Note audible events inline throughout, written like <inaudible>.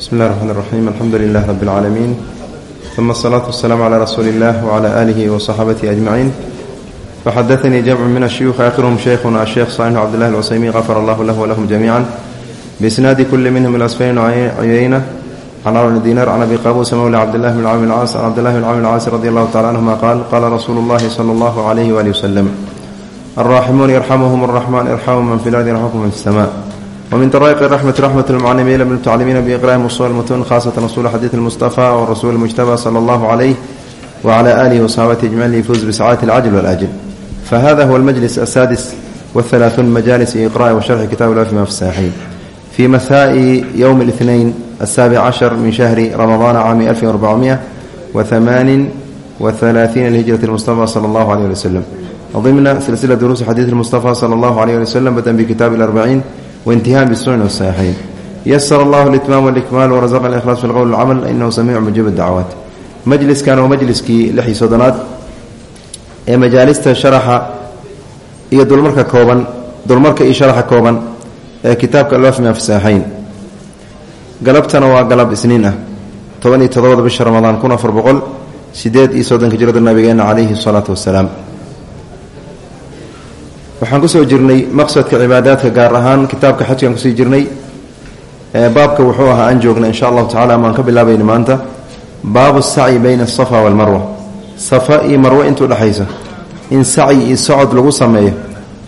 bismi illahi raxmaan raxiim alxamdu lilahi rabbi اlcaalamiin uma asalaatu wasalaamu calaa rasuuli illah wacalaa aalihi wa saxaabatihi ajmaciin faxadaanii jamcu min ashuyuuhi aakhiruhum sheykhuna asheekh saalix cabdillahi alcusaymiin qafar allahu lahu walahum jamiican biisnaadi kulli minhum ilasfayn cuyeyna can cawni diinaar can abi qaabuusa mowla cabdillahi bn cawmi alcaas can cabdillahi bn cawmi alcaas radi allahu tacala canhuma qaal qaala rasuulu llahi sala allahu calayhi waali wasalam alraaximuuna yarxamuhum araxmaan irxamu man fi lardi yarxamkum man fi samaa. wmin daraa'iq raxmati raxmat lmucalimiina bmutacalimiina biiqra'i usul mutuun khaasatan rasuul xadiid lmustafa warasuul mujtaba sala allahu calayh wcala aalihi wasaxaabati ajmaciin lifuuz bisacaadati alcajl walajl fahada huwa almajlis asaadis wahalaaثuun majaalis iqra'i wa sharxi kitab lafima fi saxiix fii masaa'i yowmi اlithnayn asaabic cashar min shahri ramadaana caami alfi arbacmiya wahamaanin wahalaaثiina lhijrati lmustafa sala allahu aleyh ali waslem ضمن سلسلة دروس حديث المصطفى صلى الله عليه وسلم بدأ بكتاب الأربعين waintihaa bisunan saxiixayn yasara allahu litmaam walikmaal warasaqa alihlaas fi lqowl alcamal inahu samiicu mujiibu dacwaat majliskan waa majliskii lix iyo soddonaad ee majaalista sharaxa iyo dulmarka kooban dulmarka iyo sharaxa kooban ee kitaabka alwafmi afsaaxayn galabtana waa galab isniin ah. Toban iyo todobada bisha ramadaan kun afar boqol sideed iyo soddonka jirada nabigeena calayhi salaatu wasalaam waxaan ku soo jirnay maqsadka cibaadaadka gaar ahaan kitaabka xajkaan ku sii jirnay. Baabka wuxuu ahaa aan joogna insha allahu tacala amaan ka bilaabayna maanta. Baabu sacyi bayna asafa walmarwa safa iyo marwe intuu dhexaysa in sacyi iyo socod lagu sameeyo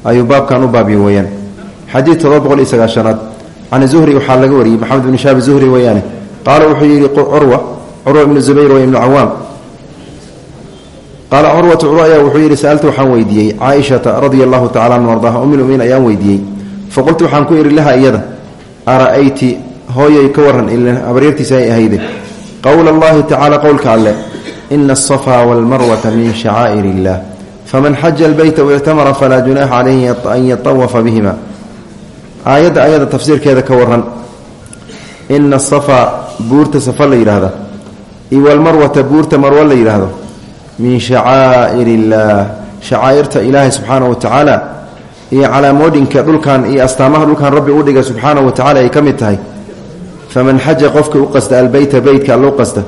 ayuu baabkan u baabya weeyaan. Xadiid todoba boqol iyo sagaashanaad. Can zuhri waxaa laga wariyey maxamed bn shaabi zuhri weeyaane. Qaala wuxuu yidhi curwa curwa ibnu zubayr wa ibnu cawaam qaala curwatu curwa ayaa wuxuu yidhi sa'altu waxaan weydiiyey caaishata radia allahu tacala an ardaha umilmumiin ayaan weydiiyey faqultu waxaan ku idhi laha iyada ara'ayti hooyay ka waran ila habaryartiisa ay ahayde qowla allahi tacala qowlka alle ina asafaa walmarwata min shacaa'ir illah faman xaja albeyta waictamara falaa junaaxa calayhi an yatawafa bihima aayadda ayada tafsiirkeeda ka waran ina asafaa buurta safa la yidhaahda iyo walmarwata buurta marwo la yidhaahdo min shacaa'ir illaah shacaa'irta ilaahay subxaana wa tacaala iyo calaamooyinka dhulkan iyo astaamaha dhulkan rabbi u dhiga subxaana wa tacala ay ka mid tahay. Faman xaja qofka u qasta albeyta beytka allou qasta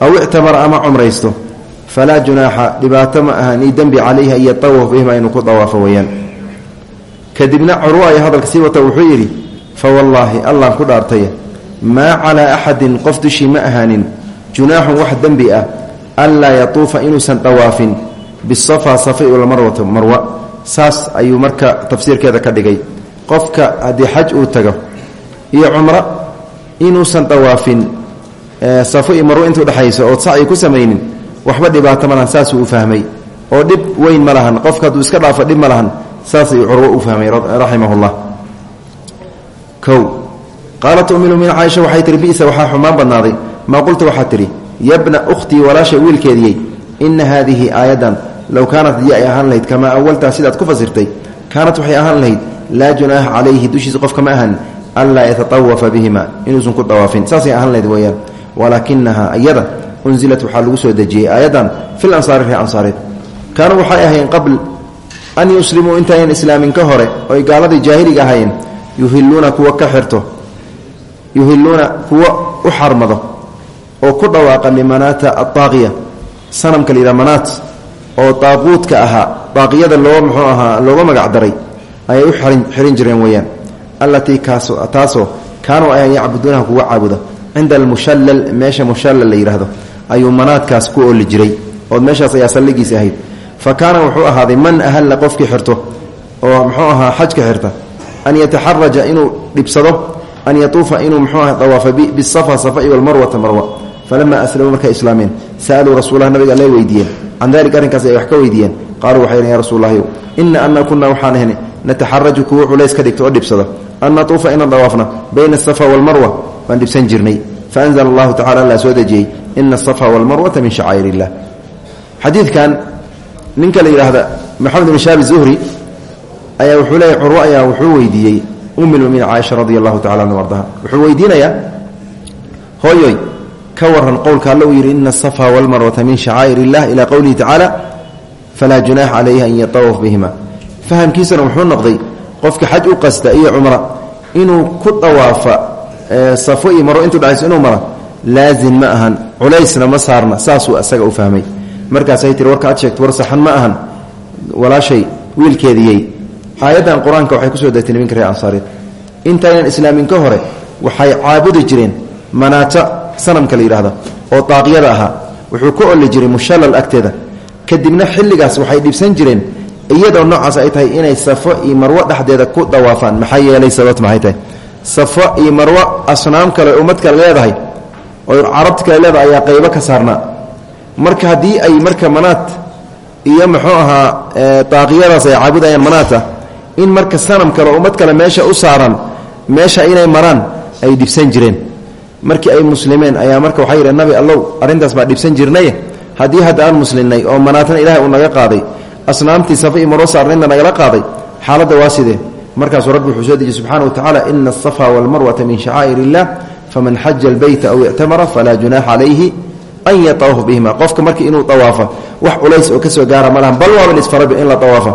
aw ictamara ama cumraysto falaa junaaxa dhibaato ma aha nii dembi calayhi an yatawaf bihima inuu ku dawaafo weeyaan. Kadibna curwa ay hadalka sii wata wuxuu yidhi fa wallaahi allaan ku dhaartay maa calaa axadin qof dushii ma ahaanin junaaxun wax dembi ah anlaa yatuufa inuusan dawaafin bisafa safa walmarwata marwa. Saas ayuu marka tafsiirkeeda ka dhigay. Qofka haddii xaj uu tago iyo cumro inuusan dawaafin safo iyo marwo intuu dhexayso ood sacyi ku samaynin waxba dhibaato ma lahan saasuu u fahmay. Oo dhib weyn ma lahan qofka hadduu iska dhaafo dhib ma lahan saas ayuu curwo u fahmay raximahullah. Kow qaalat umilmumin caaisha waxay tihi bisa waxaa xumaan badnaaday. Maa qulta waxaa tidhi yabna ukhtii walaashay wiilkeediyey ina haadihi aayadan low kaanat haddii ay ahaan lahayd kamaa awaltaa sidaad ku fasirtay kaanat waxay ahaan lahayd laa junaaxa calayhi dushiisa qofka ma ahan anlaa yatatawafa bihima inuusan ku dawaafin saasay ahaan lahayd weeyaan walaakinahaa iyada unzilat waxaa lagu soo dejiyey aayadan fil ansaari ree ansaareed kaanuu waxay ahaayeen qabl an yuslimuu intaayan islaamin ka hore oy gaaladii jaahiliga ahaayeen yuhiluuna kuwa ka xirto yuhiluuna kuwa u xarmado oo ku dhawaaqa limanaata adaaqiya sanamka la yidhaha manaat oo daaquudka ahaa daaqiyada loo muxuu ahaa looga magac daray ayay u xirin jireen weeyaan. Allatii kaas taasoo kaanuu ay yacbuduunaha kuga caabuda. Cinda almushallal meesha mushallal la yidhaahdo ayuu manaadkaas ku ooli jiray ood meeshaas ayaa salligiisi ahayd. Fa kaana wuxuu ahaaday man ahalla qofkii xirto oo muxuu ahaa xajka xirta an yataxaraja inuu dhibsado an yatuufa inuu muxuu aha dawaafa bisafa safa iyo walmarwata marwa falamaa aslamuu markay islaameen sa'aluu rasuulaha nabiga alle weydiiyeen can dalik arrinkaas ay wax ka weydiiyeen qaaluu waxay yidhen ya rasuullahi ina ana kunaa waxaan ahni nataxaraju kuwa culays ka dhigto oo dhibsada an natuufa inaan dawaafna bayna asafa walmarwa waan dhibsan jirnay faanzla allahu tacala allaa soo dejiyey ina asafa walmarwata min shacaa'ir illah xadiidkan ninka la yidhaahda maxamed bin shaabi zuhri ayaa wuxuu leeyahy curwo ayaa wuxuu wuxuu ka waran qowlka alla uu yidhi ina asafa walmarwata min shacaa'ir illah ilaa qowlihi tacaala falaa junaaxa calayhi an yatawaf bihima. Fahamkiisana wuxuu noqday qofka xaj u qasta iyo cumra inuu ku dawaafa safo iyo marwo intuu dhacayso inuu mara laazim ma ahan culaysna ma saarna saasuu isaga u fahmay. Markaasay tiri warka aad sheegto war saxan ma ahan walaashay wiilkeediyey aayaddan qur'aanka waxay ku soo degtay niminka reer hore waxay caabudi jireen sanamka la yidhahdo oo daaqyada ahaa wuxuu ku olli jiray mushallal agteeda. Kadibna xilligaas waxay dhibsan jireen iyadoo noocaas ay tahay inay safo iyo marwo dhexdeeda ku dawaafaan. Maxaa yeelay sababt maxay tahay? Safo iyo marwo asnaam kale ummad kale leedahay oo carabti kale leedahay ayaa qaybo ka saarnaa. Marka haddii ay marka manaat iyo muxuu ahaa daaqiyadaas ay caabudayaan manaata in marka sanam kale ummad kale meesha u saaran meesha inay maraan ay dhibsan jireen markii ay muslimeen ayaa marka waxaa yidhi nabi allow arrintaas baa dhibsan jirnaye haddii hadda aan muslimnay oo manaatana ilahay uu naga qaaday asnaamtii safa iyo marwo saarnaydna nagala qaaday xaaladda waa sidee? Markaasuu rabbi wuxuu soo dejiyey subxana wa tacala ina asafa walmarwata min shacaa'ir illah faman xaja albeyta aw ictamara falaa junaaxa calayhi an yatawaafa bihima. Qofka markii inuu awaafa wax culays oo ka soo gaara malahan bal waaba lisfarayba in la awaafa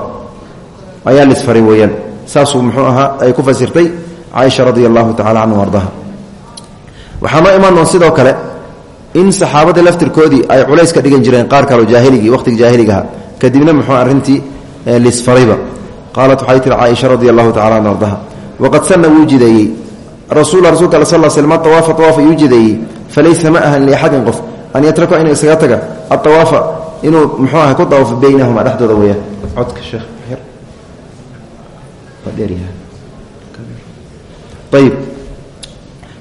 ayaa lisfaray weeyaan. Saasuu muxuu ahaa ay ku fasirtay caaisha radia allahu tacala canhu waxaa noo doon sidoo kale in saxaabada laftirkoodii ay culays ka dhigan jireen qaar kaleo jaahiligii waqhtiga jaahiligaha kadibna muxuu arrintii lisfarayba qaalat waxay tihi caaisha radia allahu tacala an ardaha waqad sanna wuu jideeyey. Rasuula rasulka al sal slm awaafa awaafa yuu jideeyey. Falaysa ma ahan liaxadin qof. An yatraka inuu isaga taga. Aawaafa inuu muxuu ku dawaafo baynahuma dhexdooda weyaan codka sheekh ayib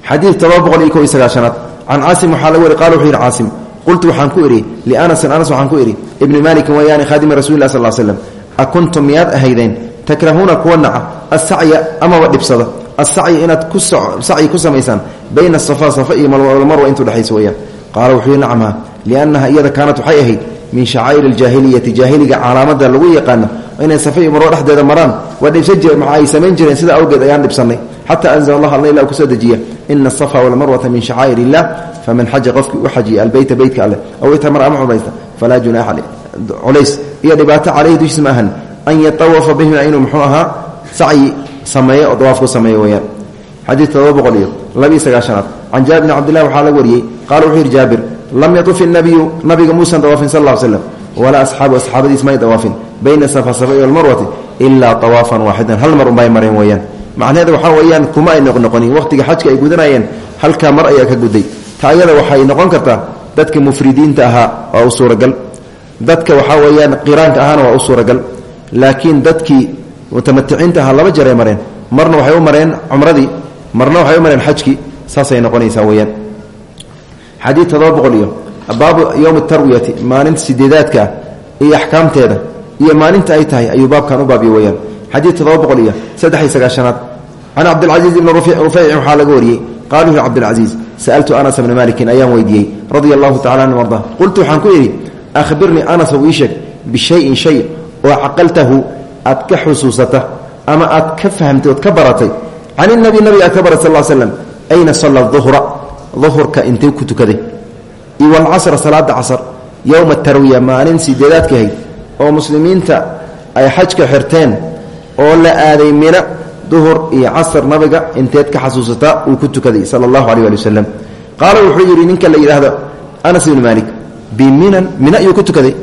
xadii todoba boqol iyo ko iyo sagaashanaad. Can caasim waxaa laga wari qala wuxuu yidhi caasim qultu waxaan ku idhi lianasin anas waxaan ku idhi ibni malikin wayaani khaadimi rasuli lah sal slm akuntum miyaad ahaydeen takrahuuna kuwa naca asacya amaba dhibsada? Asacya inaad kusacyi ku samaysaan bayna asafa safa iyo marwa intuu dhexayso weyaan qaala wuxuu yidhi nacamha liannaha iyada kaanat waxay ahayd min shacaa'ir aljaahiliyati jaahiliga calaamada lagu yaqaano inay safa iyo marwo dhexdeeda maraan waa dhibsan ay samayn jireen awgeed ayaan dhibsannay. Xata anzla allah ina asafa walmarwata min shacaa'ir illah faman xaja qofkii u xajiya albeyta beytka alleh aw itamar ama cumaysta falaa junaaxa culays iyo dhibaato caleyhi dushiis ma ahan an yatawafa bihima inuu muxuu ahaa sacyi sameeyo oo dawaaf ku sameeyo weyaan xadiid todoba boqol iyo labiiyo sagaashanaad can jaabir bni cabdillahi waxaa laga wariyey qaala wuxuu yidhi jaabir lam yatuf inabiyu nabiga muusan dawaafin sal ll slam walaa asxaabu asxaabadiis may dawaafin bayna safa safa iyo almarwati ilaa tawaafan waaxidan hal mar unbay mareen weeyaan macnaheeda waxaa weeyaan kuma ay noqnoqonin waqhtiga xajka ay gudanayeen halkaa mar ayaa ka guday. Ta ayada waxay noqon kartaa dadka mufridiinta ahaa waa u dadka waxaa weeyaan qiraanka ahaana waa u laakiin dadkii mutamaticiinta ahaa laba jeray mareen. Marna waxay u mareen cumradii marna waxay u mareen xajkii. Saasay noqonaysaa weyaan xadiid todoba boqol iyo baabu tarwiyati maalinta sideedaadkaa iyo axkaamteeda iyo maalinta ay tahay ayuu baabkan u baabiye weyaan xadiid todoba boqol iyo saddex iyo sagaashanaad can cabdilcasiiz ibni rufeycin waxaa laga wariyey. Qala wuxu cabdilcasiiz sa'altu anas bna malikin ayaan weydiiyey radia allahu tacala anhu arda qultu waxaan ku idhi ahbirnii anas ou ii sheeg bishayin shay oo caqaltahu aad ka xusuusata ama aad ka fahamtay ood ka baratay. Can inabi nabiga aad ka barat sal slam ayna salla duhra duhurka intay ku tukaday? Iyo walcasra salaada casr yowma tarwiya maalin sideedaadka ahayd oo muslimiinta ay xajka xirteen oo la aaday mina duhur iyo casr nabiga inteed ka xasuusataa uu ku tukaday sala allahu aleh ali wasalam qaala wuxuu yidhi ninka la yidhaahdo anas ibni maalik biminan mina ayuu ku tukaday.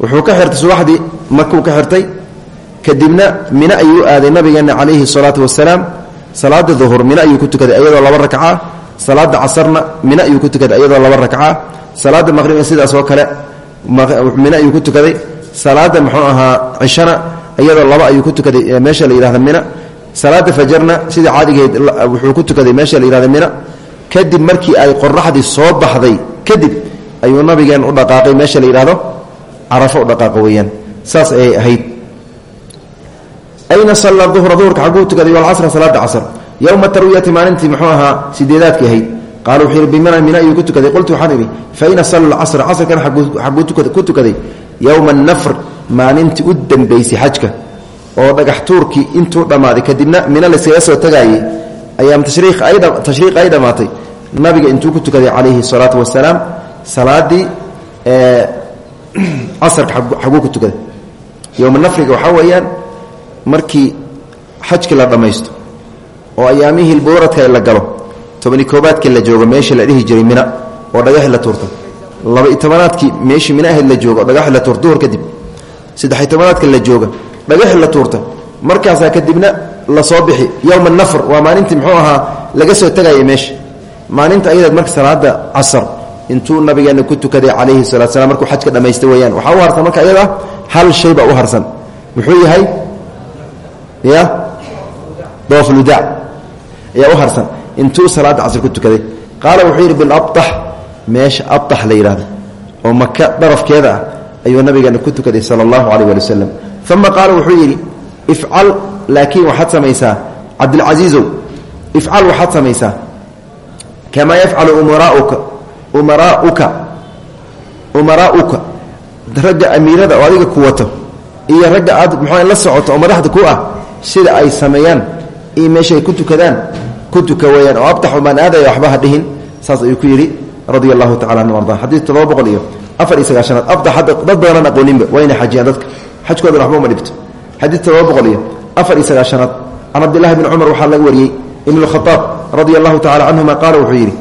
Wuxuu ka xirtay subaxdii makuu ka xirtay kadibna mina ayuu aaday nabigeena calayhi salaatu wasalaam salaada duhur mina ayuu ku tukaday iyadoo laba rakca salaada casarna mina ayuu ku tukaday iyadoo laba rakca salaada maqribna sidaas oo kale mina ayuu ku tukaday. Salaada muxuu ahaa cishana iyadoo laba ayuu ku tukaday meesha la yihahda mina. Salaada fajarna sidai caadigeed wuxuu ku tukaday meesha la yihahda mina. Kadib markii ay qoraxdii soo baxday kadib ayuu nabigeen u dhaqaaqay meesha la yidhahdo carafo u dhaqaaqa saas ayay ahayd. Ayna salla duhra duhurka xaguu tukaday walcasra salaada casr. Yowma tarwiyati maalintii muxuu ahaa ahayd. Qaala wuxuu yidhi bimina mina ayuu ku tukaday. Qultu waxaan idhi fa ina salla alcasra casrkan xaguu ku tukaday yowma annafr maalintii u dambaysay xajka oo dhagax tuurkii intuu dhammaaday kadibna mina layskaga soo tagaayey ayaam tashriiq ay dhammaatay nabiga intuu ku tukaday calayhi salaatu wasalaam salaadii casarka xaguu ku tukaday. Yowma nafriga waxaa weeyaan markii xajkii la dhammaysto oo ayaamihii buuradka la galo tobani koobaadkii la joogo meesha la dhihi jiray mina oo dhagaxi la tuurta laba-iyo meeshii mina ahayd la joogo oo la tuurta duhur kadib saddex-iyo tobanaadka la jooga dhagaxi la tuurta markaasaa kadibna la soo bixi yowma nafr waa maalintii muxuu ahaa laga soo tegaya meesha maalinta ayadaed marka salaada casar intuu nabigeena ku tukaday calayhi salatu slam markuu xajka dhammaysta weeyaan waxaa u harsan marka ayada hal shay baa u harsan. Muxuu yahay? Ya? Doofludac ayaa u harsan. Intuu salaada casr ku tukaday. Qaala wuxuu yidhi bilabtax meesha abtax la yidhahdo oo maka darafkeeda ah ayuu nabigeena ku tukaday sala allahu calayh wali wasalam uma qaala wuxuu yidhi ifcal laakiin waxaad samaysaa cabdilcasiizow ifcal waxaad samaysaa. Kamaa yafcalu umaraauka umaraauka umaraa'uka ragga amiirada oo adiga ku wato iyo ragga aad muxua la socoto oo madaxda ku ah sida ay sameeyaan iyo meeshaay ku tukadaan ku tuka weyaan oo abtaxu maan aadaya waxba ha dhihin. Saas ayuu ku yidhi radia allahu tacala anhu arda boqol iyo afar iyo sagaashanaad. Abtax hadda dad badanaan aqooninba waa inay xajiyaan dadka. Xajkoodan waxba uma dhibto. Xadiid toddoba boqol iyo afar iyo sagaashanaad. Can cabdillahi bni cumar waxaa laga wariyey ibn اkhaaab radia allahu tacala canhuma qaala wuxuu yidhi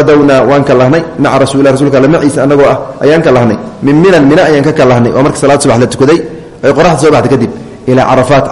adownaa waan ka lahnay maca rasulilah rasulka alle maciisa anagoo ah ayaan ka lahnay. Min minan mina ayaan ka kalahnay oo marka salaad subax la tukaday ay qoraxda soo baxda kadib ilaa carafaat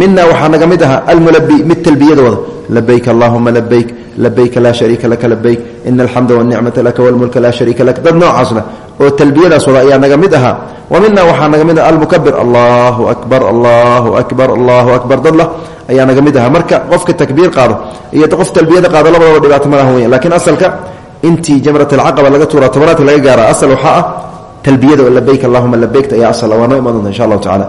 mina waxaa naga mid ahaa almulabi mid talbiyadooda. Labayk allahuma labayk labayka laa shariika laka labayk ina alxamda wanicmata laka walmulka laa shariika lak dad noocaasna oo talbiyadaas wada ayaa naga mid ahaa. Wa mina waxaa naga mid aha almukabir allahu akbar allahu akbar allahu akbar. Dadla ayaa naga mid ahaa. Marka qofka takbiir qaado iyo qof talbiyada qaado labadaba dhibaato malaha weya lakiin asalka intii jamrat alcaqaba laga tuura tobanaadka laga gaara asal waxaa ah talbiyada labayk allahuma labaykta ayaa asal waa noo iman doonta insha allahu tacala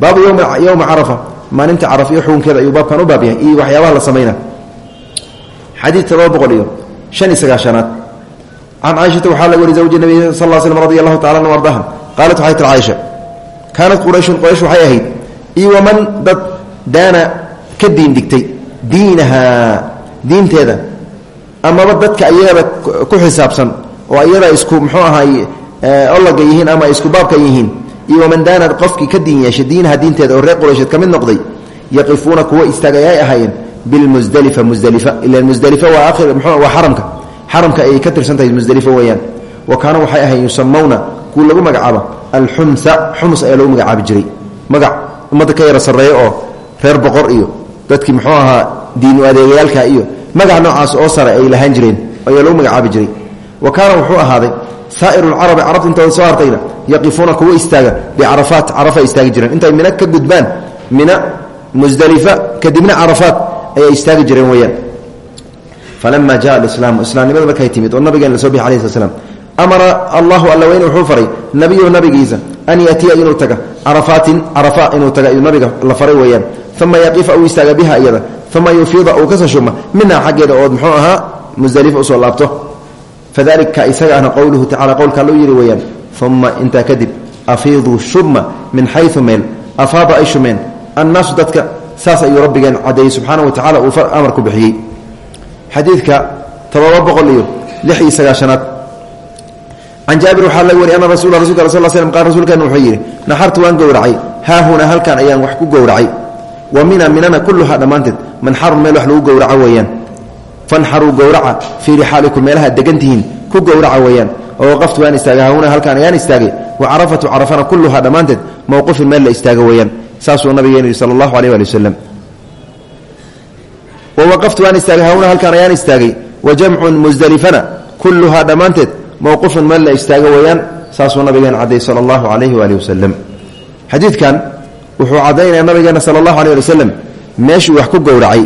baabu yowma carafa maalinta caraf iyo xukunkeeda ayuu baabkan u baab yahay. Waxyaabaha la samayna. Xadiid todoba boqol shan iyo sagaashanaad. Can caaishata waxaa wari zawji nabi sal l slm radi allahu tacala anu ardaha qaalat waxay tir caaisha kaanat qurayshun quraysh waxay ahayd iyo dad daana ka diin dhigtay diinteeda. Amaba dadka iyada ku xisaabsan oo iyada isku muxuu ahaay olaga yihiin ama isku baabka yihiin iyo waman daana qofkii ka diin yeeshay diinaha diinteeda oo reer quraysheed ka mid noqday yaqifuuna kuwa istaagay ay ahaayeen bilmusdalifa musdalifa ila musdalifa waa akhir mxuu waa xaramka. Xaramka ayay ka tirsan tahay weeyaan. Wa kaana waxay ahayn yusamawna kuwa lagu magacaabo alxumsa xumus ayaa lagu magacaabi jiray. Magac ummadda ka yara sarreeya oo reer boqor iyo dadkii muxuu ahaa diinu adeegayaalka iyo magac noocaas oo sare ay lahaan jireen ayaa lagu magacaabi jiray wa kaana wuxuu ahaaday saa'iru lcarabi carabta intooda soo hartayna yaqifuuna kuwa istaaga bicarafaat carafa istaagi jireen. Intay mina ka gudbaan mina musdalifa kadibna carafaat ayay istaagi jireen weyaan falama jaa alislaamu islaamnimada markay timid oo nabigeen la soo bixi alayhi sl slam amara allahu alla weyne wuxuu faray nabiyahu nabigiisa an yatiya inuu taga carafaatin carafa inuu taga nabiga la faray weeyaan. Uma yaqifa uu istaaga biha iyada uma u soo laabto fadalika isaga ahna qowluhu tacala qowlka alluu yidhi weeyaan uma intaa kadib afiiduu shubma min xayu meel afaada ay shumeen annaasu dadka saas ayuu rabbigeen cadeeyey subxaana wa tacala uu amar ku bixiyey. Xadiidka todoba boqol iyo lix iyo sagaashanaad can jaabir waxaa laga wariy ana rasul rasulka al sl slm qaal rasuulkeena wuxuu yidhi naxartu waan gowracay haahunaa halkan ayaan wax ku gowracay. Wa mina minana kulluhaa dhammaanteed manxarun meel wax lagu gowraco weeyaan fanxaruu gowraca fii rixaalikum meelaha degantihiin ku gowraca weeyaan. oo waqaftu waan istaagay haahunaa halkaan ayaan istaagay. wa carafatu carafana kulluhaa dhammaanteed mowqifin meel la istaago weeyaan. saasuu nabigeenu yidhi sala allahu aleyh ali wasalam wawaqaftu waan istaagay halkaan ayaan istaagay. wa jamcun musdelifana kulluhaa dhammaanteed mowqifun meel la istaago weeyaan saasuu nabigeen cadday sala allahu calayhi waali wasalam xadiidkan wuxuu caddaynaya nabigeena sala allahu aleh ali wasalam wax ku gowracay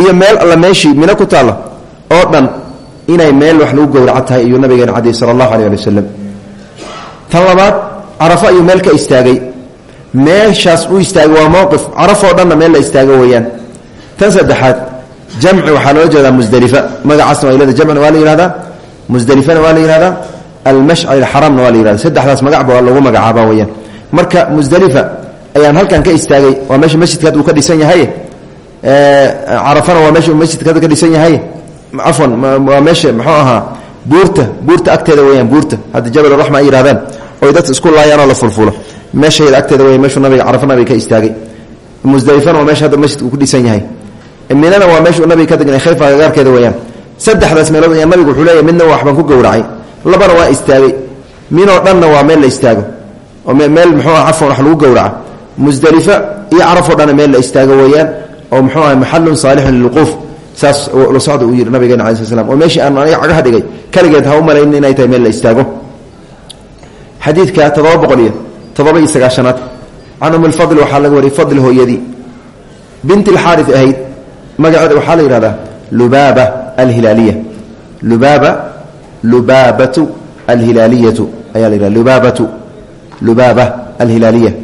iyo meel alla meeshii mino ku taalla oo dhan inay meel wax lagu gowraco tahay iyuu nabigeena cadday sala allahu aleh ali wasalam tan istaagay. Meeshaas uu istaagay waa mowqif carafoo dhanna meel la istaago weeyaan. Tan saddexaad jamci waxaa loola jeedaa musdelifa magacaasna waa leeda jamcina waa la yihahdaa musdelifana waa la yihahdaa almashcar alxaramna waa la yihahda saddexdaas magacba lagu magacaaba weyaan marka musdelifa ayaan halkan ka istaagay. Waa meesha masjidka had uu ka dhisan yahay carafana waa meesha masjidka ka dhisan yahay. Cafwan waa meesha muxuu ahaa buurta buurta agteeda weyaan buurta. Hadda jabal raxma ay yihahdaan oy dadka isku laayaanoo la fulfulo. Meeshayda agteeda weya meeshuu nabiga carafa nabiga ka istaagay. Musdelifana waa meesha hadda ku dhisan yahay. Minana waa meeshuu nabiga ka degnay khayfa agagaarkeeda weyaan saddexdaas meelood ayaa nabigu wuxuu leeyahy midna waxbaan ku gowracay. Labana waa istaagay. Minoo dhanna waa meel la istaago. Meel muxuu ah wax lagu gowraca. Musdalifa iyo carafoo dhanna meel la istaago weeyaan oo muxuu aha maxalun saalixun lilwuquuf. Saas la socda uu yidhi nabigeena alai sl oo meeshii aan aniga cagaha dhigay. Kaligeed ha u malaynin inay tahay meel la istaago. Xadiidka toddoba boqol iyo toddoba iyo sagaashanaad can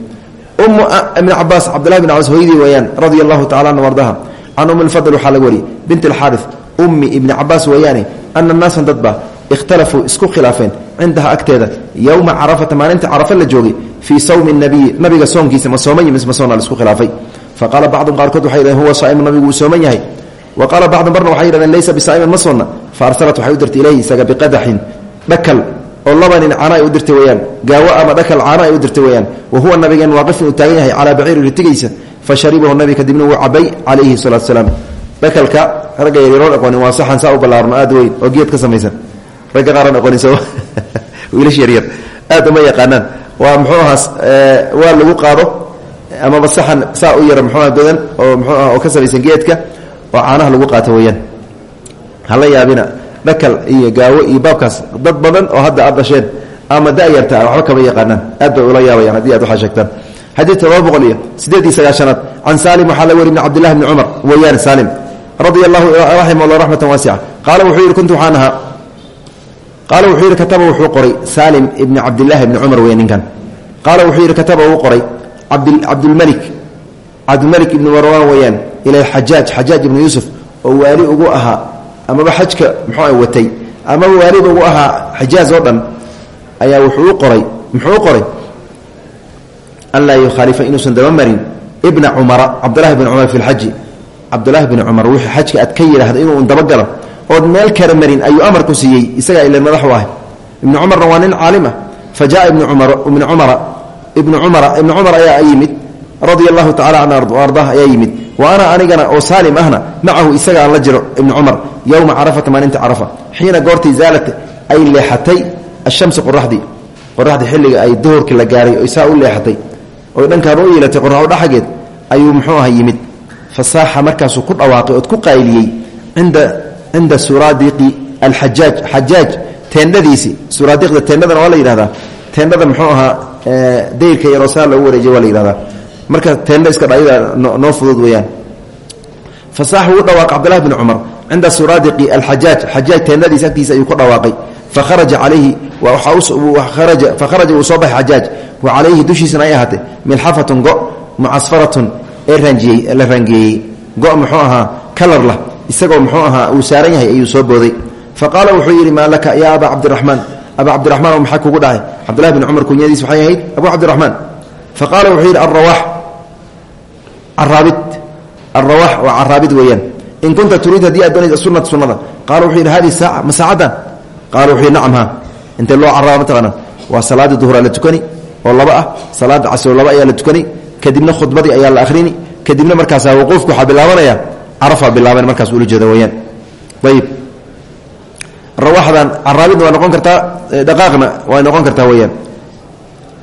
umu ibn cabaas cabdillahi bn cabaas hooyadii weeyaan radia allahu tacala anhu ardaha can um lfadl waxaa laga wariyey bint alxaari ummi ibni cabaas weeyaane ana naasan dadba ikhtalafuu isku khilaafeen cindaha agteeda. Yowma carafata maalinta carafa la joogay fii sawmi nabiyi nabiga soonkiisa ma sooman yihi mise ma soona la isku khilaafay. Faqaala bacdum qaarkood waxay yidhahdeen huwa saa'imun nabigu wuu sooman yahay. Wa qaala bacdum barna waxay yidhahdeen laysa bisaa'imin ma soonna. Fa arsalat waxay u dirtay ilayhi isaga biqadaxin dhakal oo laba nin caana ay u dirtay weyaan gaawo ama dhakal caana ay u dirtay weyaan wa huwa nabigeen waaqifin uu taagan yahay calaa baciiri ritigaysa fa sharibahu nabi kadibna wuu cabay calayhi salaatu salaam. Dhakalka ragga yaryaroo aqoonin waa saxan saa u ballaarno aad weyn oo geed ka samaysan. Ragga qaaran aqoonin soo <laughs> wiilash yaryar aad uma yaqaanaan. Waa muxuu ahaa waa lagu qaado amaba saxan saa u yara muxuuaha godan oo muxuuaha oo ka samaysan geedka oo caanaha lagu qaato weeyaan. Hala yaabina dhakal iyo gaawo iyo baabkaas dad badan oo hadda aad dhasheen ama da'yarta waxba kama yaqaanaan. Aad bay ula yaabayaan haddii aad waxaa sheegtaan. Xadiid todoba boqol iyo sideed iyo sagaashanaad can saalim waxaa la weri bn cabdillahi bni cumar weeyaan saalim radia allahu raximah allah raxmatan waasica qaala wuxuu yidhi kuntu waxaan ahaa. Qaala wuxuu yidhi kataba wuxuu qoray saalim ibni cabdillahi bni cumar weya ninkan. Qaala wuxuu yidhi kataba uu qoray cabdulmalik cabdilmalik ibni marwaan weeyaan ila xajaaj xajaaj ibni yuusuf oo waali ugu ahaa amaba xajka muxuu watay. Amaba waaliba ugu ahaa xijaaz oo dhan ayaa wuxuu u qoray muxuu u qoray an laa yukhaalifa inuusan dabamarin ibna cumara cabdulahi bni cumar fi lxaji cabdulahi bni cumar wixii xajka aad ka yidhaahdo inuu dabagalo ood meel kala marin ayuu amar ku siiyey isagaa ila madax u ahay. Ibni cumarna waa nin caalim ah. Fa jaa ibni cumar ibni cumara cumar ayaa yimid radia allahu tacala an ardah ayaa yimid wa ana anigana oo saalim ahna macahu isaga aan la jiro ibni cumar yowma carafata maalinta carafa xiina goortii zaalat ay leexatay ashamsu qoraxdii qoraxdii xilliga ay duhurkii la gaaray oy saa u leexatay oy dhankaan u iilatay qoraxdha xaggeed ayuu muxuu aha yimid fasaaxa markaasuu ku dhawaaqay ood ku qayliyey inda cinda suraadiqi alxajaaj xajaaj teendhadiisii suraadiqda teendhadana waa la yidhahdaa teendhada muxuu marka teendho iska dhayada noo fudud weeyaan. Fasaax wuu dhawaaqay cabdillahi bni cumar cinda suraadiqi alxajaaj xajaaj teendhadiisa agtiisa ayuu ku dhawaaqay. Fakharaja calayhi fakharaja wuu soo baxay xajaaj wa calayhi dushiisana ay ahaatay. Milxafatun go mucasfaratun ee la raangeeyey go muxuu ahaa kalar lah isagoo muxuu ahaa uu saaran yahay ayuu soo booday. Fa qaala wuxuu yidhi maa laka yaa abaa cabdiraxmaan? Abaa cabdiraxmaan oo maxaa kugu dhacay cabdillahi bni cumar kunyadiis waxay ahayd? Abu cabdiraxmaan. Fa qaala wuxuu yidhi caraabid alrawaax waa caraabid weeyaan in kunta turiid haddii aad doonaysa sunata sunnada qaala wuxuu yidhi hadihi saaca ma saacaddan qaala wuxuu yidhi nacam haa intee loo caraaba mataqaanaa waa salaada duhuraa la tukani oo laba ah salaada casro laba ayaa la tukani kadibna khudbadii ayaa la akhrini kadibna markaasaa wuquufku waxaa bilaabanaya carafaa bilaaban markaas ula jeeda weyaan ayib rawaaxdan caraabidna waa noqon kartaa dhaqaaqna way noqon kartaa weyaan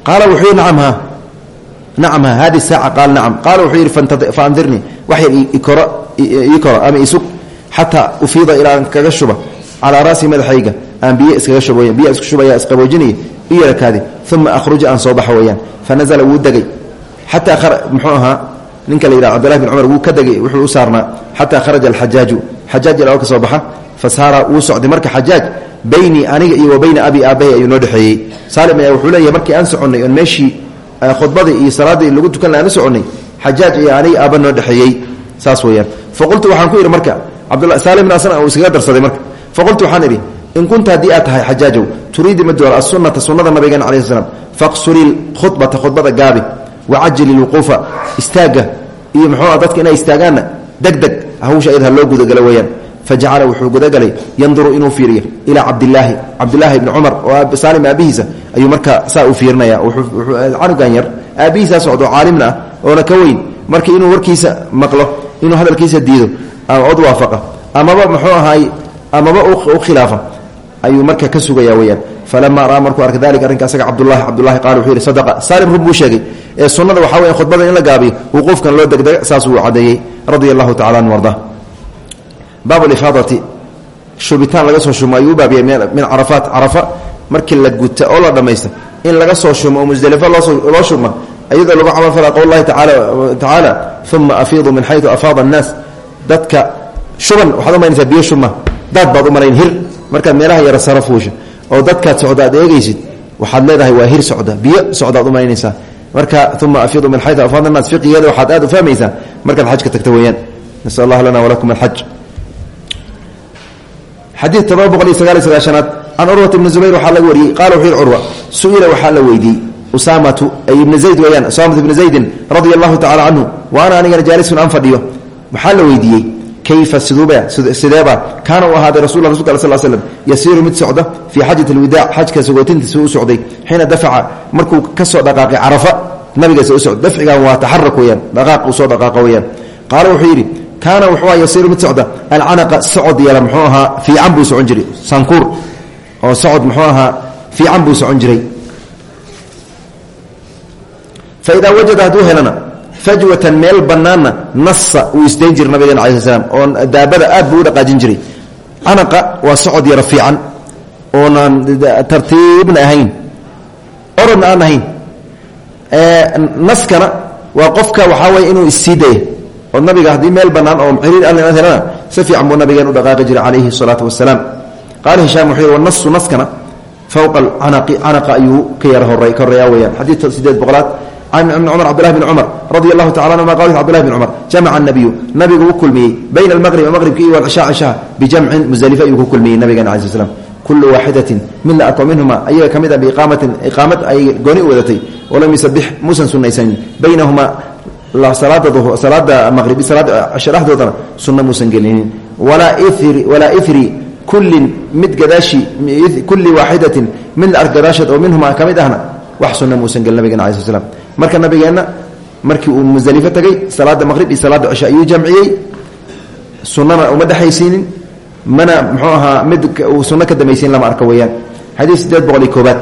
qaala wuxuu yidhi nacam haa nacam hadi saaca qaal nacam qaala wuxuu yidhi faandirnii wax yar ii koro ama isug xataa ufiida ilaa kaga shuba calaa raasi madaxayga aan biyo iskaga shuba biyo isku shubaya isqaboojinaya i yarakaadi uma akhruja aan soo baxo weyaan. Fa nazala wuu degay. Xataa muxuu ahaa ninka la yidhah cbdillahi bin cumar wuu ka degay wuxuu u saarnaa xataa kharaja alxajaaju xajaaj ilaa ka soo baxa fa saara wuu socday. Marka xajaaj baynii aniga iyo wa bayna abi aabahi ayuu noo dhexeeyey. Saalim ayaa wuxuu leeyahy markii aan soconnay oon meeshii khudbadii iyo salaaddii lagu tukan laha aan soconnay xajaaj iyo aniga aaba noo dhexeeyey. Saas weeyaan. Faqultu waxaan ku idhi marka cabdula saalimna asna uu iskaga darsaday marka. Faqultu waxaan idhi in kunta haddii aad tahay xajaajow turiidi ma doon asunata sunnada nabigeena calayi sl slam faqsuri khudbata khudbada gaabi. Wacajili lwuquufa istaaga. Iyo muxuua dadka inay istaagaanna? Degdeg. Hawsha iyad ha loo gudagalo weeyaan fajacala wuxuu gudagalay yanduru inuu fiiriyo ilaa cabdilaahi cabdilaahi ibni cumar oo saalim aabihiisa ayuu markaa saa u fiirinaya canugan yar aabbihiisaa socdo caalimna ah oona ka weyn marka inuu warkiisa maqlo inuu hadalkiisa diido od waafaqa amaba muxuu ahaay amaba u khilaafa ayuu marka ka sugaya weyaan falama raa markuu arkay dalika arrinka asaga cabdulahi cabdulahi qaal wuxuu yidhi sadaqa saalim run buu sheegay ee sunnada waxaa weya khudbada in la gaabiyo wuquufkan loo degdega saas wuu cadeeyey radia allahu tacala an arda baab lifaadati shubitaan laga soo shumo ayuu u baabiyay min carafaat. Carafa markii la guta oo la dhammaysta in laga soo shumo oo musdelifo loo shuma iyadoo lagu camalfala qowl lahi tacaala uma afiidu min xayu afaada annaas. Dadka shuban waxaad umaynaysaa biyo shuma daad baad u malayn hir. Markaad meelaha yara sara fuusha oo dadkaad socda aad eegaysid waxaad leedahay waa hir socda biyo socdaad umaynaysaa marka uma afiidu min xayu afaada annaas fiqigeeda waxaad aad u fahmaysaa markaad xajka tagta weeyaan. Nasal allah lana walakum alxaj xadii todoba boqol iyo sagaal iyo sagaashanaad can curwat ibni zubayr waxaa laga wariyey. Qaala wuxuu yihi curwa su'ila waxaa la weydiiyey usaamatu ay ibna zayd weeyaan usaamatu ibni zaydin radia allahu tacala canhu wa ana anigana jaalisun aan fadhiyo. Waxaa la weydiiyey kayfa sideeba kaana u ahaaday rasul rasulka al sl slm yasiiru mid socda fii xajat alwidaac xajka sagootintiisa u socday xiina dafaca markuu ka soo dhaqaaqay carafa nabigaas u socd dafcigan waa taxarak weyaan dhaqaaq uu soo dhaqaaqa weyaan qaala wuxuu yidhi kaana wuxuu yasiiru mid socda alcanaqa socod yala muxuu ahaa fiican buu socon jiray sankuur oo socod muxuu ahaa fiican buu socon jiray. Fa idaa wajada hadduu helana fajwatan meel bannaanna nasa uu isdayn jira nabigeena cala slam oo daabada aad buu u dhaqaajin jiray. Waa socod yaro fiican oonaan tartiibna ahayn orodna aan ahayn. Naskana waa qofka waxaa inuu oo nabiga haddii meel bannaan oo xiriir al helana si fiican buu nabigeen u dhaqaaqi jiray calayhi salaatu wasalaam qaala hishaam wuxuu yihi wanasu naskana fowqa alcanaqi canaqa ayuu ka yara horey ka horreeyaa weyaan xadiidka sideed boqolaad can ibni cumar cabdillahi bni cumar radia allahu tacala anhuma qala cbdillahi bni cumar jamaca anabiyu nabigu u kulmiyey bayna almaqribi maqribki iyo walcishaa cishaha bijamcin musdalife ayuu ku kulmiyey nabigeena cala sl slam kullu waaxidatin mid la arko minhuma ayaga ka mid a biiqaamatin iqaamad ay gooni u wadatay. Walam yusabix muusan sunaysanin. Baynahumaa salaada maqrib salaada cisho dhexdoodana sunna muusan gelinin. Walaa iri walaa iri kullin mid gadaashi kulli waaxidatin mid la ark oo minhuma ka sunna muusan gelin nabigena ala sl marka nabigeenna markii uu musdalifo tagay salaada maqrib salaada cisho ayuu jamciyey. Sunnana uma dhexaysiinin mana ahaa mid uu ka damaysiin lama arka weeyaan. Xadiis sideed boqol iyo koobaad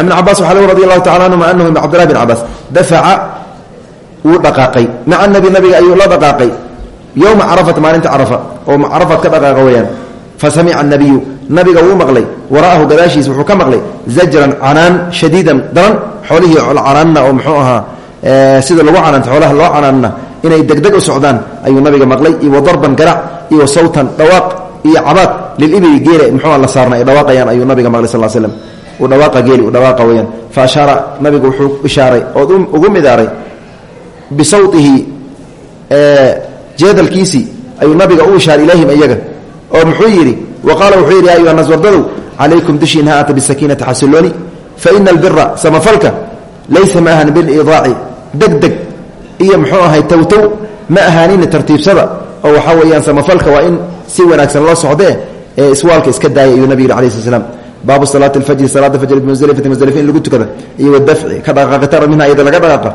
ibn cabaas lg radi allahu tacala anhuma anahu ibn cbdillahi bin cabaas dafaca wuu dhaqaaqay. Maca nabi nabiga ayuu la dhaqaaqay. Yowma carafata maalinta carafa oo carafaad ka dhaqaaqa weeyaan. Fa samica anabiyu nabiga wuu maqlay. Wara'ahu gadaashiisa wuxuu ka maqlay. Zajran canaan shadiidan daran. Xoolihii canaanna oo muxuu ahaa sida lagu canaanta xoolaha loo canaanna inay degdeg u socdaan ayuu nabiga maqlay. Iyo wadarban garac iyo sawtan dhawaaq iyo cabaad. Lilibili geele muxuu la saarna ay dhawaaqayaan ayuu nabiga maqlay sal slam uu dhawaaqa geeli uu dhawaaqa weyaan fa ashaara nabigu wuxuu ishaaray ood ugu midaaray bisawtihi jeedalkiisii ayuu nabiga u ishaaray ilayhim iyaga oo muxuu yidhi wa qaala wuxuu yidhi ya ayuha nas wardadow calaykum dushiin ha aata bisakiinati xasilooni fa ina albira samafalka laysa ma ahan bilidaaci degdeg iyo muxuu ahay towtow ma ahaanina tartiibsada oo waxaa weeyaan samafalka waa in si wanaagsan loo socdee ee iswaalka iska baabu salaati alfajri salaada fajr bimusdelifati musdelifa in lagu tukada. Iyo wadafci ka dhaqaaqitara minha iyada laga dhaqaaqa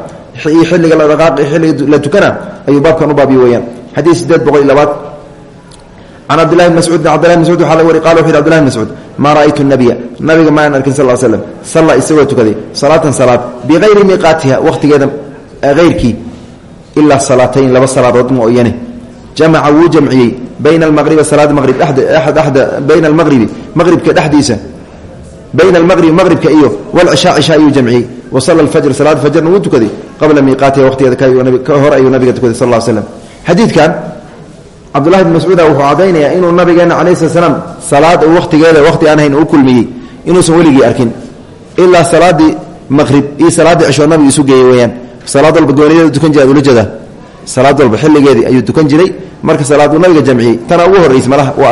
iyo xilliga la dhaqaaqi xilliga la tukana ayuu baabkan u baabiyo weeyaan. Xadiis sideed boqol iyo labaad. Can cabdillahi bn mascuud cabdillahi bn mascuud waxaa laga wari qala wuxu yhi abdillahi bn mascuud maa ra'aytu nabiya nabiga ma aan arkin sal slam salla isagoo tukaday salaatan salaad bikayri miiqaatiha wakhtigeeda hayrkii ilaa salaatayn laba salaadood mooyane jamaca wuu jamciyey bayna almaqribi salaada maqrib bayna almaqribi maqribka dhexdiisa bayna almaqribi maqribka iyo walcishaa cishaa ayuu jamciyey wa sala alfajr salaada fajrna wuu tukaday qabla miiqaatiha waqtigeeda ka hor ayuu nabiga tukaday sal l slam xadiidkan cabdullahi bn mascuuda wuxuu cadaynayaa inuu nabigeena calayi slat slaam salaad wakhtigeeda wakhti aan hayn u kulmiyey inuusan weligii arkin ilaa salaadii maqrib iyo salaaddii cishood nabigu isu geeyey weyaan salaad walba gooniyadeedu tukan jira ad ula jeedaa salaad walba xilligeedii ayuu tukan jiray marka salaaduu nabiga jamciyey tana ugu horraysay malaha uu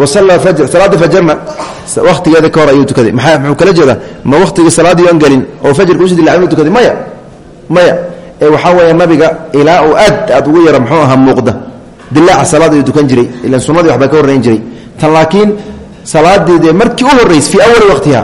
wa salla fajr salaadda fajarna wakhtigeeda ka hor ayuu tukaday. Muxuu kala jeedaa? Ma wakhtigii salaaddii oon gelin oo fajrka usi dilaa inuu tukaday? Maya maya. Ee waxaa weeya nabiga ilaa uu aad aad ugu yara muxuu ahaa muuqda. Dilaaca salaad ayuu tukan jiray ilan sunnadii waxbaa ka horrayn jiray. Tan laakiin salaadii dee markii u horraysay fii awali waqtiha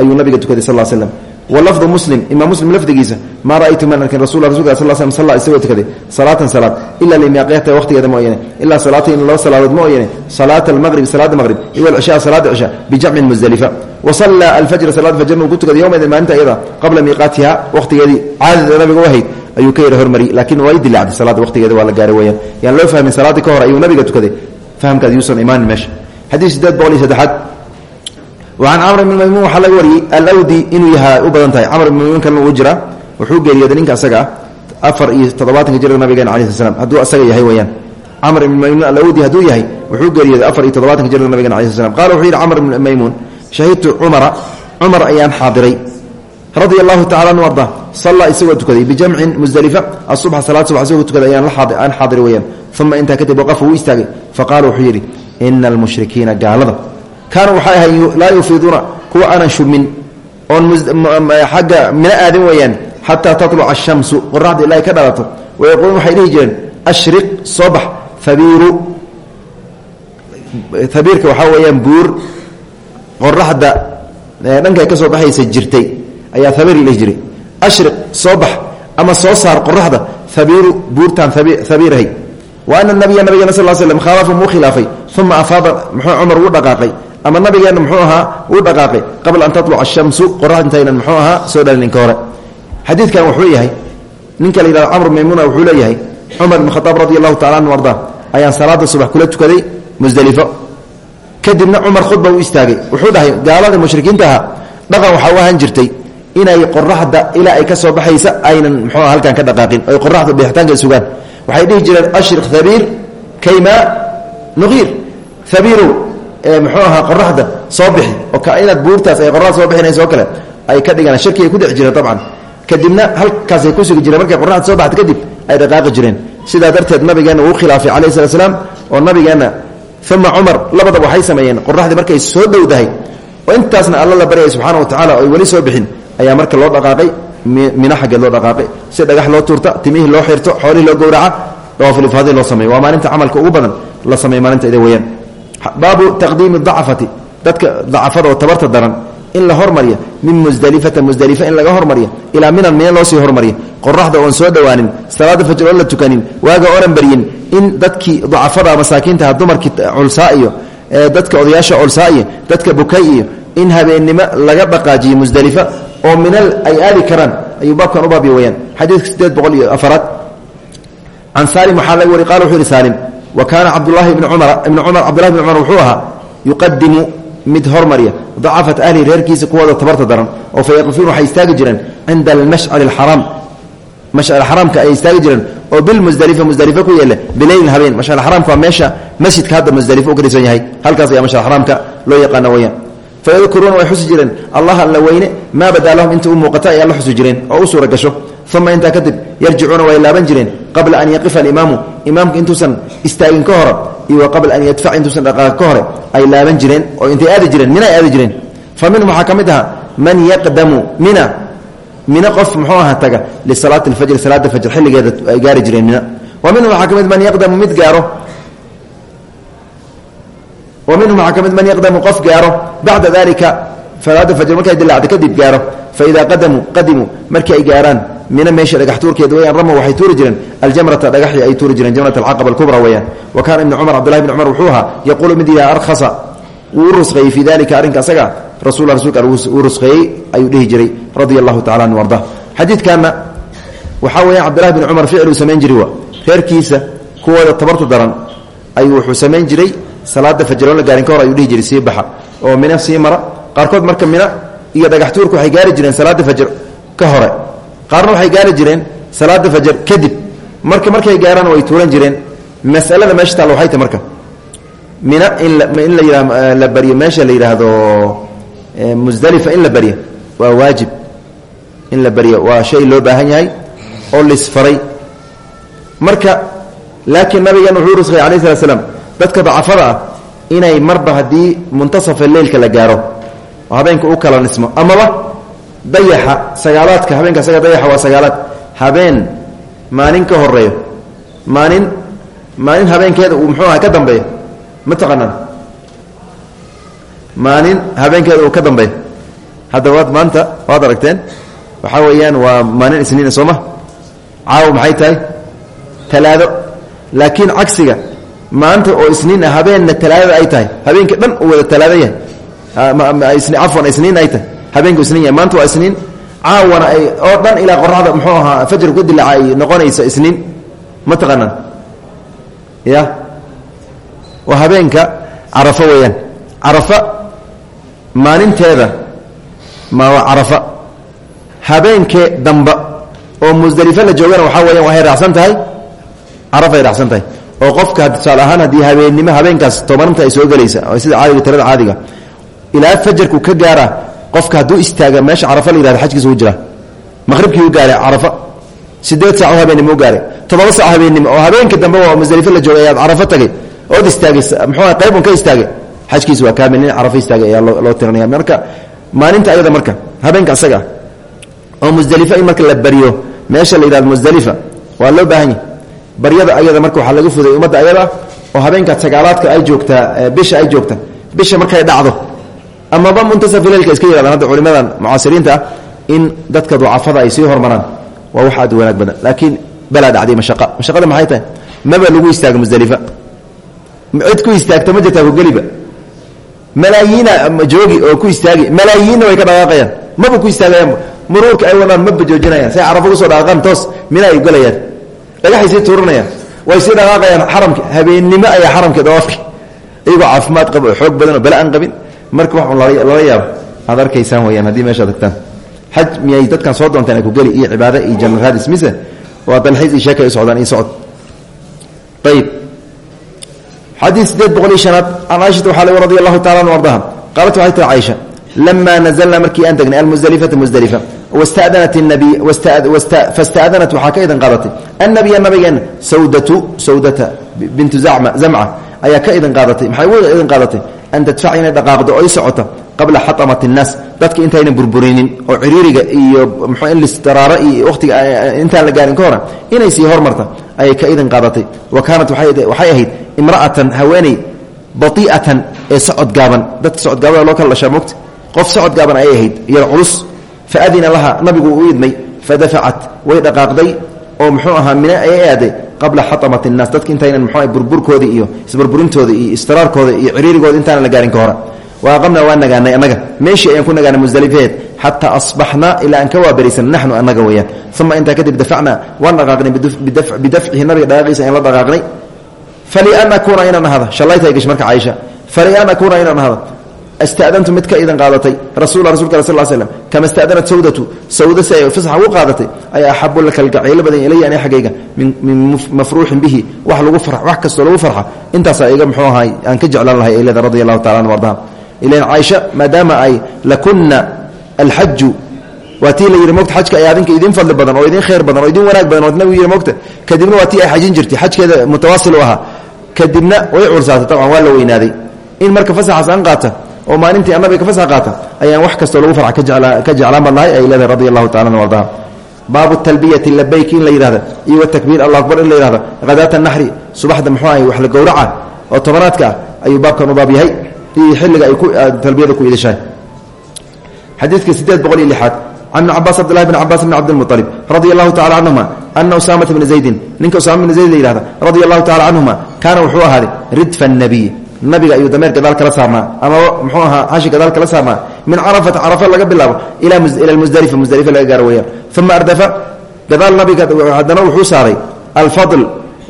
ayuu nabiga tukaday sal slam walafdu muslim imaam muslim lafdigiisa maa ra'aytu man arkin rasul rasulka sal slam salla isagoo tukaday salaatan salaad ila limiaqyata waqtigeeda mooyane ilaa salaatayn laba salaadood mooyane salaata almaqrib salaada maqrib iyo alcishaa salaada cisha bijamcin musdalifa wa sallaa alfajra salaada fajrna uu ku tukaday yowmaidin maalinta iyada qabla miiqaatiha waqtigeedii caadada nabiga u ahayd ayuu ka yara hormari laakiin way dilaacday salaada waqtigeeda waa la gaaray weyaan yaan loo fahmin salaadii ka hor ayuu nabiga tukaday fahamkaad yuusan imaanin meesha xadiid sideed boqol iyo saddexaad waan camr bn maymuun waxaa laga wariyey alwdi inuu yaha u badan tahay camr bn maymuun kalna uu jira wuxuu geeriyooday ninka asaga ah afar iyo toddobaatanka jira nabigeena alai sl slam hadduu asaga yahay weyaan camr ibn maymuun alawdi hadduu yahay wuxuu geeriyooday afar iyo toddobatanka jira nabigena alai sl qala wuxuu yidhi camr ibn maymuun shahidtu cumara cumar ayaan xaadiray radia allahu tacala anu arda sallaa isagoo tukaday bijamcin musdalifa asubxa salaad subax isagoo tukaday ayaan aan xaadiray weyaan uma intaa kadib waqafa wuu istaagay faqala wuxuu yidhi ina almushrikiina gaalada kaanuu waxay ahay laa yufiiduuna kuwa aanan shubmin oon agga mina aadin weeyaan xataa tatluca ashamsu qoraxda ilaahay ka dhalato wayaquuluun waxay dhihi jireen ashriq soo bax habiiru habiirka waxaa weeyaan buur qoraxda dhankay ka soo baxaysa jirtay ayaa habiir la dhihi jiray ashriq soo bax ama soo saar qoraxda habiiru buurtaan habiirahay wa ana nabiya ama nabigeenna muxuu ahaa uu dhaqaaqay. Qabla an tatluca ashamsu qoraxd intaynan muxuu ahaa soo dhalin ka hore. Wuxuu yahay ninka la yihahdo maymuna wuxuu leeyahay cumar ibn khadaab radi allahu anhu arda ayaan salaada subax kula tukaday musdelifo kadibna cumar khudba u istaagay. Wuxuu dhahay gaalada mushrikiinta dhaqan waxaa u ahaan jirtay inay qoraxda ilaa ay ka baxaysa aynan muxuu halkan ka dhaqaaqin. Oy qoraxda bixitaanka sugaan. Waxay dhihi jireen ashriq habiir kayma nuqiir habiirow muxuu ahaa qoraxda soo bixi oo inaad buurtaas ay qoraxda soo bixinayso kale ay ka dhigaan shirki ku dhex jireen dabcan. Kadibna halkaasay ku sugi jireen markay qoraxda soo baxda kadib ay dhaqaaqi jireen. Sidaa darteed nabigeenna uu khilaafay calayhi salat slaam oo nabigeenna uma cumar labadaba waxay sameeyeen qoraxdii markay soo dhowdahay. Oo intaasna alla la baryay subxaana wa tacala oy weli soo bixin ayaa marka loo dhaqaaqay mina xaggeed loo dhaqaaqay. Si dhagax loo tuurta timihii loo xirto xoolihii loo gowraca dawaafulifaaday loo sameeyo waa maalinta camalka ugu badan la sameeya maalinta ida weyaan baabu taqdiimi dacafati dadka dacafada oo tabarta daran in la hormariya min musdelifata musdelifa in laga hormariya ilaa minan mina loo sii hormariya qoraxda oon soo dhowaanin salaada fajr oon la tukanin waaga oonan baryin in dadkii dacafada masaakiintaha dumarkii culsaa iyo dadka odayaasha culsaa iyo dadka bukay iyo in habeennimo laga dhaqaajiyo musdelifa oo minal ay aadi karaan. Ayuu baabkan u baabiya weyaan xadiidka sideed boqol wa kaana cabdulahi bni cumar ibni cumar cabdullahi bni cumar wuxuu ahaa yuqadimu mid hormarya dacafat ahlihi reerkiisa kuwooda tabarta daran oo fa yaqifuun waxay istaagi jireen cinda almashcari alxaraam mashcal xaraamka ay istaagi jireen oo bilmusdelifa musdelifa ku yeele bileylin habeen. Mashcal xaraamka waa meesha masjidka hadda musdelifo u ka dhisan yahay halkaas ayaa mashcal xaraamka loo yaqaana weyaan fayadkuruuna way xusi jireen allah alla weyne maa badaa lahum inta u muuqata ay alla xusi jireen oo u suura uma intaa kadib yarjicuuna way jireen qabla an yaqifa alimaamu. Imaamka intuusan istaagin ka hore iyo qabla an yadfac intuusan dhaqaaq ka hore ay laaban jireen oo intay aadi jireen. Mina ay aadi jireen. Fa minhum waxaa ka mid ahaa man yaqdamu mina. Mina qof muxuu aha taga lisalaati alfajri salaada fajr xilligeeda ay gaari jireen mina. Wa minhum waxaa ka mid man yaqdamu mid gaaro. Wa minhum waxaa ka mid man yaqdamu qof gaaro. Bacda dalika salaada fajr markay dilaacda kadib gaaro faida qadamuu qadimuu markii ay gaaraan mina meesha dhagaxtuurkeed weyaan rama waxay tuuri jireen aljamrata dhagaxii ay tuuri jireen jamrat alcaqaba alkubra weyaan wa kaana ibni cumar cabdullahi bni cumar wuxuu ahaa yaquulu mid idaa arkhasa wuu rusqeeyey fii dalika arrinka asaga rasul rasulka uu rusqeeyey ayuu dhihi jiray radia allahu tacala anhu arda xadiidkanna waxaa weeyaan cabdullahi bni cumar ficiluu samayn jiray wa reerkiisa kuwooda tabarta daran ayuu wuxuu samayn jiray salaada fajroon la gaarin ka hor ayuu dhihi jiray sii baxa oo mina sii mara qaarkood marka mina iyo dhagaxtuurka waxay gaari jireen salaada fajr ka hore. Qaarna waxay gaari jireen salaada fajr kadib. Marka markay gaaraan way tuuran jireen. Masalada meesha taal waxay tahy marka. Mina in la la baryo meesha la yidhaahdo musdalifa in la baryo waa waajib. In la baryo waa shay loo baahan yahay oo lisfaray marka laakiin nabigan wuxuu rusqay alayh slat dadka dacafada ah inay marba haddii muntasafa leylka la gaaro habeenka u kala nismo. Amaba dayaxa sagaalaadka habeenka asaga dayaxa waa sagaalaad. Habeen maalin ka horeeyo maalin maalin habeenkeeda uu muxuu aha ka dambeeyo. Ma taqaanaan? Maalin habeenkeeda uu ka dambeeyo. Hadda waad maanta waad aragteen waxaa weeyaan waa maalin isniina sooma caawa maxay tahay? Talaado. Laakiin cagsiga maanta oo isniin ah habeenna talaadada ay tahay. Habeenkii dhan uu wada talaado yahay cafwan isniin ay tahay. Habeenku isniin yahay. Maanta waa isniin. Caawana ay oo dhan ilaa qoraxda muxuu ahaa fajr ku dilaaca ay noqonaysa isniin. Ma taqaanaan? Ya? Waa habeenka carafo weeyaan. Carafa maalinteeda ma waa carafa. Habeenkee damba oo musdelifo la joogana waxaa weeyaan waxay raacsan tahay carafay raacsan oo qofka tusaale ahaan haddii habeennimo habeenkaas tobananta ay soo gelaysa sida caadiga tirada caadiga ilaa fajarku ka gaara qofka hadduu istaaga meesha carafa la yihahdo xajkiisa u jira. Maqhribkii u gaaray carafa. Sideed saaco habeennimo u gaaray. Toddoba saaco habeennimo oo habeenka dambe oo musdelifo la joogay ayaad carafo tagay. Ood istaagay muxuu qaybun ka istaagay. Xajkiisa waa kaamil nin carafa istaagay ayaa loo tirinaya marka maalinta ayada marka habeenka asaga oo musdelifo in la bariyo meesha la yidhahdo musdelifa waa loo baahan yahy ayada marka waxaa laga fuday ummadda ayada oo habeenka sagaalaadka ay joogtaa bisha ay joogta bisha markay dhacdo amaba muntasaf leilka iska yirahdaan hadda culimadan mucaasiriinta ah in dadka ducafada ay sii hormaraan waa wax aad u wanaag badan. Laakiin balaa dhacday mashaqa. Mashaqada maxay tahay? Maba lagu istaaga musdelifa cid ku istaagta ma jirtaa kugeliba malaayiina joogi oo ku istaagi malaayiinna way ka dhaqaaqayaan. Maba ku istaagayaan. Muruurka ay wadaan maba joojinayaan. Say carafo ku soo dhaqaaqaan toos mina ay galayaan. Dhagaxay sii tuuranayaan way sii dhaqaaqayaan xaramka. Habeennimo ayaa xaramka dawaafka iyagoo caafimaad qaba oo xoog badan oo bala aan qabin marka wax lala yaabo aad arkaysaan weyaan haddii meesha tagtaan. Xaj miyay dadkan soo doonteen ay ku geli iyo cibaado iyo janaraadis mise? Waa dalxiis iyo sheekay u socdaan iyo socod. Ayib xadiid sideed boqol iyo shanaad can caaishata waxaa le radi allahu tacala anu ardaha. Qaalat waxay tahi caaisha lama nazalnaa markii aan degnay almusdelifata musdelifa wastadanat nabiy fastadanat waxaa ka idan qaadatay annabiya nabigeena sawdatu sawdata bintu zamca ayaa ka idan qaadatay. Maxay u idan qaadatay? An tadfac inay dhaqaaqdo oy socota qabla xatamat الnaas dadka intayna burburinin oo ciriiriga iyo listiraaro iyo wakhtiga intaan la gaarin ka inay sii hormarta ayay ka idan qaadatay. Wa kaanat waxay ahayd imra'atan haweeney bai'atan ee socod gaaban. Dadka socod gaabada loo kala dhashaa qof socod gaaban ayay ahayd yar culus. Faadina laha nabigu u idmay fadafacat way dhaqaaqday oo muxuu ahaa mina ayay aaday qabla xatamat الnaas dadka intaynan mxu burburkooda iyo isburburintooda iyo istiraarkooda iyo ciriirigooda intaanan la gaarin ka hora. Waaqamna waa nagaanay annaga. Meeshii ayaan ku nagaanay musdalifeed xataa asbaxnaa ilaa aan ka waabarisan naxnu annaga weyaan uma intaa kadib dafacnaa waan dhaqaaqnay bidafcihi nabiga dhaqaaqiisa ayaan la dhaqaaqnay. Falian akuuna inaan ahada. Shallaytay gash marka caaisha falian akuuna inaan ahada istaadantu mid ka idan qaadatay rasul rasulka al sl slm kama istaadanat sawdatu sawda si ay fasaxa u qaadatay ayaa axabu la kalgacaylo badan ilaya ani xaggayga min mafruuxin bihi wax lagu wax kastoo lagu farxa intaasaa iga muxuu ahay aan ka jeclaan lahay ay leeda radi allahu tacala an ardaha ilan caaisha maadaama ay lakuna alxaju waa tii la yidhi mogta xajka ay adinka idin fadli badan oo idin khayr badan oo idin wanaag badan oo nabigu yidhi mogta kadibna waa tii ay xajin jirtay xajkeeda mutawaasil u ahaa kadibna way cursaatay tabcan waa la weynaaday in marka fasaxaas aan qaata oo maalintii annabiga ka fasax qaata ayaan wax kastoo lagu farxa ka jeclaan baan ay leedahay radi allahu tacala an talbiyati labayk la yidhahda iyo watakbiir allah akbar la yihahda hadaata naxri subaxda muxuu ahay wax la gowraca oo tobanaadka ah ayuu baabkan u baab yahay iyo xilliga ay talbiyada ku idishahay xadiidka sideed boqol iyo lixaad ibni cabaas cabdillahi bn cabaas bn cabdilmuطalib radia allahu tacala canhuma ana usaamata ninka usaama bna zayd la yihahda radia allahu tacala canhuma wuxuu ahaaday ridfa nabiy nabiga ayuu dameer gadaal kala saarnaa. Ama muxuu ahaa xashi gadaal kala saarnaa. Min carafata carafa laga bilaabo ila musdelifa musdelifa laga gaaro weyaan uma ardafa gadaal nabiga haddana wuxuu saaray alfadl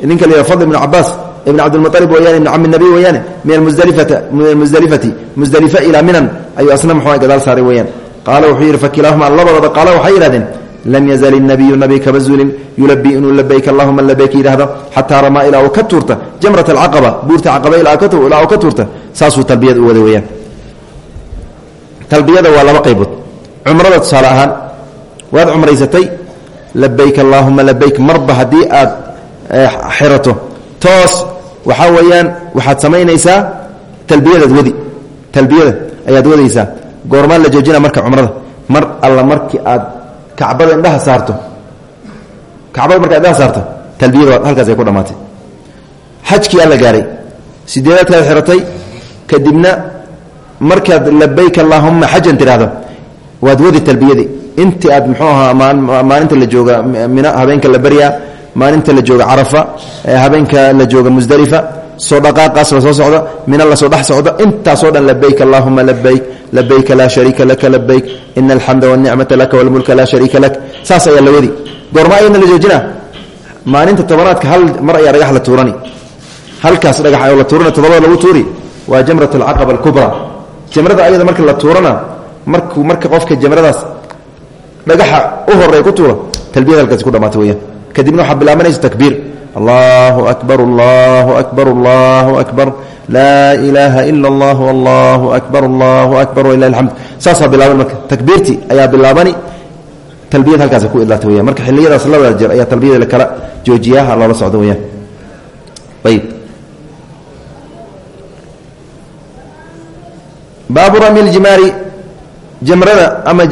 ninka la fadl ibn cabaas ibn cabdilmualib weyaan ibn cami nabiy weyaane min almusdelifata min almusdelifati musdelifa ilaa minan ayuu asna muxuu gadaal saaray weyaan qaala wuxuu yidhi fakilaahuma labadooda qaala waxay yidhahdeen lam yazal الnabiyu nabi kama zulin yulabii inuu labayk allahuma labayk yidhaahdo xataa ramaa ilaa uu ka tuurta jamrat alcaqaba buurta caqaba ilaa uu ka tuurta saasuu talbiyada u wada weyaan talbiyada waa laba qaybood cumrada tusaale ahaan waad cumraysatay labayk allaahuma labayk marba haddii aad xirato toos waxaa weeyaan waxaad samaynaysaa talbiyadaad wadi talbiyada ayaad kacbada indhaha saarto. Kacbada markaa indhaha saarto talbiyada halkaas ay ku dhammaatay xajkii alla gaaray. Sideedaadkaad xiratay kadibna markaad labayk allaahuma xajan tidhaahdo waad wadi talbiyadii. Intii aad muxuu ahaa maalinta la jooga mina habeenka la baryaa maalinta la jooga carafa habeenka la jooga musdalifa soo dhaqaaqaas la soo socda mina la soo dhex socda intaasoo dhan labayk allahuma labayk labayka laa shariika laka labayk ina alxamda wanicmata laka walmulka laa lak. Saas ayaa la wadi. Goorma la joojina? Maalinta tobanaadka hal mar ayaa dhagax la tuurani. Halkaas dhagax oo la tuurana todobada lagu tuuri. Waa jamrat alcaqaba alkubra. Jamrada ayada marka la tuurana markuu marka qofka jamradaas dhagaxa u horeey ku tuura talbiyada halkaasi ku dhamaata weyaan kadibna waxaa bilaabanaysa takbiir allahu akbar allahu akbar allahu akbar. Laa ilaaha ila allah allahu akbar allahu akbar walilah alxamd saasaa bilaaban marka takbiirtii ayaa bilaabani talbiyad halkaas ku idlaata weyaan marka xiliyadaas labada jeer ayaa talbiyada lakala joojiyaha loola socdo weyaan ayb baabu rami ljimaari jamrada ama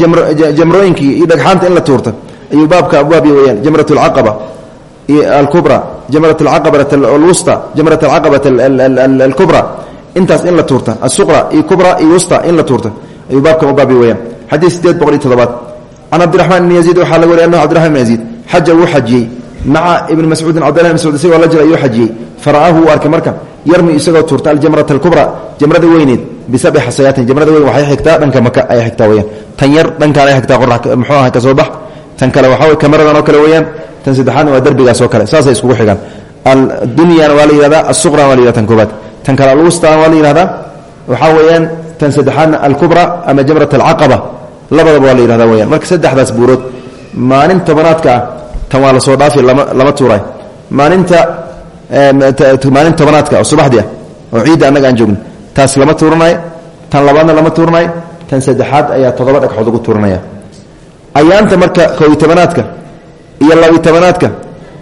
jamrooyinkii iyo dhagxaanta in la tuurta ayuu baabka abwaabya weyaan jamrat alcaqaba alkubra jamrat alcaqabat alwusta jamrat alcaqabat alkubra. Intaas in la tuurta asuqra iyo kubra iyo wusta in la tuurta. Ayuu baabkan u baabya weyaan xadiid sideed boqol iyo toddobaad. Can cabdiraxmaan ibni yaziid waxaa laga wariy annahu cbdiraxman ibn yaziid xaja wuu xajiyey. Maca ibni mascuudin cbdillahi mascuud isagoo la jira ayuu xajiyey. Fara'aahu wuu arkay marka yarmi isagoo tuurta aljamrata alkubra jamrada weyneed bisabci xasayaatin. Jamrada weyn waxay xigtaa dhanka maka ayay xigtaa weyaan tan kale waxaa kamaradan oo kale weeyaan tan saddexaadna waa derbigaas oo kale saasay iskugu xigaan. Addunyana waa la yihahdaa asuqrana waa la yihahda tan koobaad tan kale alwustaan waa la yihahdaa waxaa weeyaan tan saddexaadna alkubra ama jamrat alcaqaba labadaba waa la yihahda weyaan marka saddexdaas buurood maalin tobanaadka ah tan waa la soo dhaafi lama tuuray maalinta maalin tobanaadka oo subaxdii ah oo ciidda annaga aan joogno taas lama tuuranayo tan labaadna lama tuuranayo tan saddexaad ayaa toddoba dhagxood lagu tuuranaya ayaanta marka kooiy tobanaadka iyo labiy tobanaadka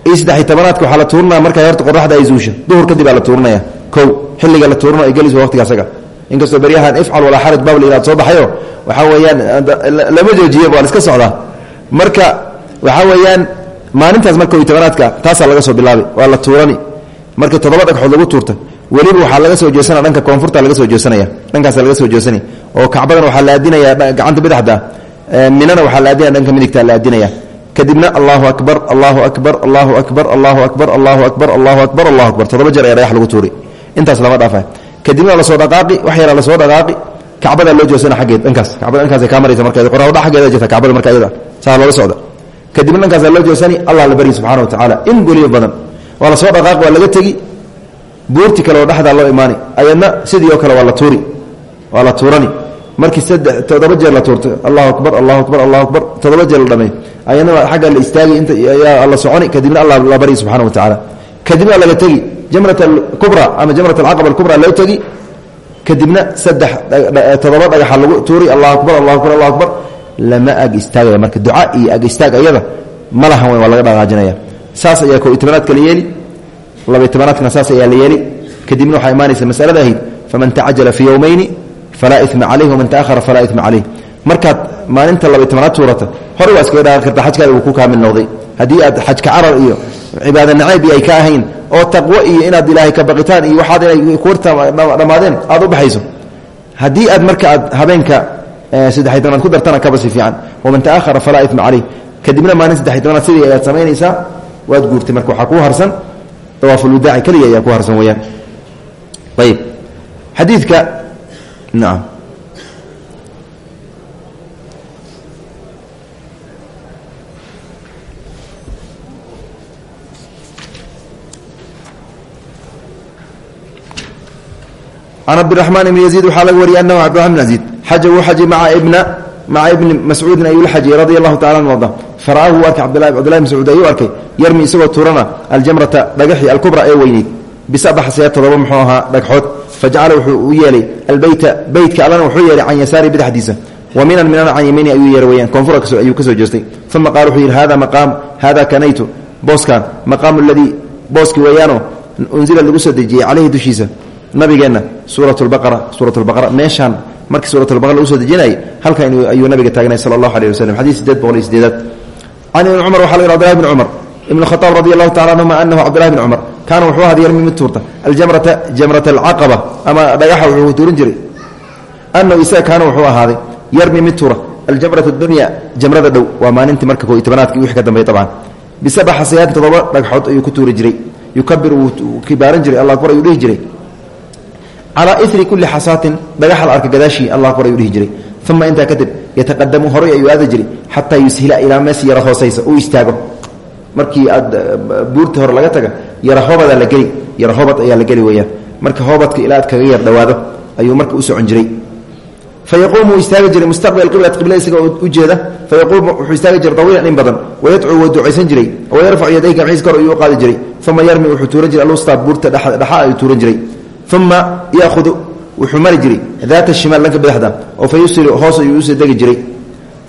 iyo saddexiy tobanaadka waxaa la tuuranaya markay horta qoraxda ay zuusha. Duhur kadib la tuuranaya kow xilliga la tuurano ay gelis waqtiga asaga. Inkastoo beryahan ifcal walaa xaraj baab la soo baxayo waxaa weeyaan lama joojiye waa la iska socdaa. Marka waxaa weeyaan maalintaas marka kooiy tobanaadka taasaa laga soo bilaabay waa la tuurani. Markii toddoba dhagxood lagu tuurta weliba waxaa laga soo jeesanaya dhanka koonfurta laga soo jeesanaya dhankaasa laga soo jeesanaya oo kacbadan waxaa la gacanta bidixda minana waxaa la aadinaya dhanka midigta la aadinaya kadibna allahu akbar allahu akbar allahu akbar allahu akbar allahu akbar allahu akbar allahu akbar. Toddoba jeer ayaa dhagax lagu tuuri. Intaas lama dhaafa kadibna la soo dhaqaaqi wax yaraa la soo dhaqaaqi. Kacbadaa loo jeesana aggeed dhankaas. Kacbada dhankaasay kaa maraysa marka qoraxda xaggeeda jirta kacbada marka iyada saa loola socda. Kadibna dhankaasaa loo jeesani allah la baryi subxana wa tacaala in goliyo badan. Waa la soo dhaqaaqi waa laga tegi. Buurti kale oo dhexdaa loo imaani. Ayadna sidii oo kale waa tuuri. Waa tuurani markii toddoba jeer la tuurto allahu akbar allahu akbar allahu akbar. Toddoba jeer la dhameey ayadna xagga la istaagi inta ayaa la soconi kadibna allah la baryi subxana wa tacaala kadibna laga tegi jamrat alkubra ama jamrat alcaqaba alkubra loo tegi. Kadibna saddex toddoba dhagaxa lagu tuuri allahu akbar allahu akbar allahu akbar. Lama ag istaagaya marka duca iyo ag istaag ayada ma laga dhaqaajinaya. Saas ayaa ko iyo tobanaadka la yeeli. Labay tobanaadkana saas ayaa la yeeli. Kadibna waxaa imaanaysa masalada ahayd faman tacajala fii yowmayni falaa ima caleyh waman taahara falaa ima caleyh markaad maalinta labay tobanaad tuurata hore waa iskaga dhaqan karta xajkaada uu ku kaamil noqday haddii aad xajka carar iyo cibaada nacayb iyo ay ka ahayn oo taqwo iyo inaad ilaahay ka baqitaan iyo waxaad inay kudhammaadeen aad u baxayso haddii aad marka aad habeenka saddexiy tobanaad ku dartana kabasi fiican waman taahara falaa ima caleyh kadibna maalin saddexiy tobanaad sidii ayaad samaynaysaa waad guurtay marka waxaa kuu harsan dawaafulwadaaci keliya ayaa ku harsan weyaan ayib xadiidka nacam can cabdiraxmaan ibni yaziid waxaa laga wariyay anahu cabdiraxman bn yaziid. Xaja wuu xajay maa ibna maca ibni mascuudin ayuu la xajiyey radia allahu tacala an arda fara'aahu wuu arkay cabdillahi mascuud ayuu arkay yarmi isagoo tuurana aljamrata dhagaxii alkubra ee weyneyd. Bisabaxsee todoba muxuu ahaa fajacala wuxuu u yeelay albeyta beytka allana wuxuu yeelay can yasaari bidxdiisa wa minan minana can yamiini ayuu yeehay weyaan koonfur ayuu ka soo jeestay uma qaala wuxuu yidhi hada maqaam hada kanaytu booskan maqaamu aladii booski weeyaanoo unzila lagu soo dejiyey caleyhi dushiisa nabigeenna suurat lbaqara suurat lbaqara meeshaan markii suurat lbaqara lagu soo dejinayay halkan ayuu nabiga taagnay sala allahu aleyh waslem xadiis sideed boqol iyo sideedaad can ibn khaaab radi allahu tacala anhuma anahu cabdillahi bni cumar kaana wuxuu ahad yarmi mid tuurta aljamrata jamrat alcaqaba ama dhagaxa wuxuu tuurin jiray. Anahu isaga kaana wuxuu ahaaday yarmi mid tuura aljamrat dunya jamrada dhow waa maalintii marka ko tobanaadki wixii ka dambeey abcan bisabca xasayaatin toddoba dhagxood ayuu ku tuuri jiray yukabir wuu kibaaran jiray allah akbar ayuu dhihi jiray. Calaa iri kulli xasaatin dhagaxa la arka gadaashii allah akbar ayuu dhihi jiray. Uma intaa kadib yataqadamu horay ayuu aadi jiray xataa yushila ilaa mees yara hoosaysa uu istaago markii aad buurta hore laga taga yara hoobadaa la geli yara hoobad ayaa la geli weyaan marka hoobadka ilaa kaga yar dhawaado ayuu marka u socon jiray. Fayaquumu wuu mustaqbal qiblat qibla isaga ujeeda. Fayaquumu wuxuu istaagi in badan. Wayadcuu ducaysan jiray. Wayarfacu yadayka maxiis kor ayuu u jiray. Uma yarmi wuxuu jiray. Alusta buurta dhaxa ayuu tuuran jiray. Uma yaahudu wuxuu jiray. Daata shimaal dhanka badaxda. Oo fa hoos ayuu u soo degi jiray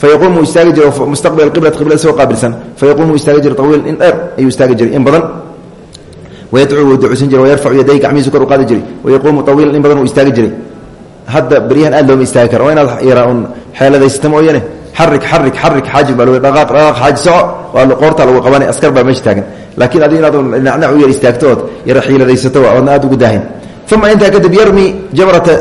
fayaquumu istaagi jiray mustaqbal qibla isagoo qaabilsan fayaquumu istaagi jiray tawiilan in dheer ayuu istaagi jiray in badan wayadcuu wuu ducaysan jiray wayarfacu yadayka gacmihiisu kor u qaadi jiray wayaquumu tawiilan in badan wuu istaagi jiray hadda beryahan aad looma istaagi karo waa inaad yara un xeeladaysata mooyane xarig xarig xarig xaajib baa loo dhaqaaq dhaqaaq xaaji soco waa qoorta lagu qabanay askar baa meesha taagan laakiin adiga inaad dhinacnac u yar istaagto ood yara xiiladaysato oodna aad ugu daahin uma intaa kadib yarmi jamrata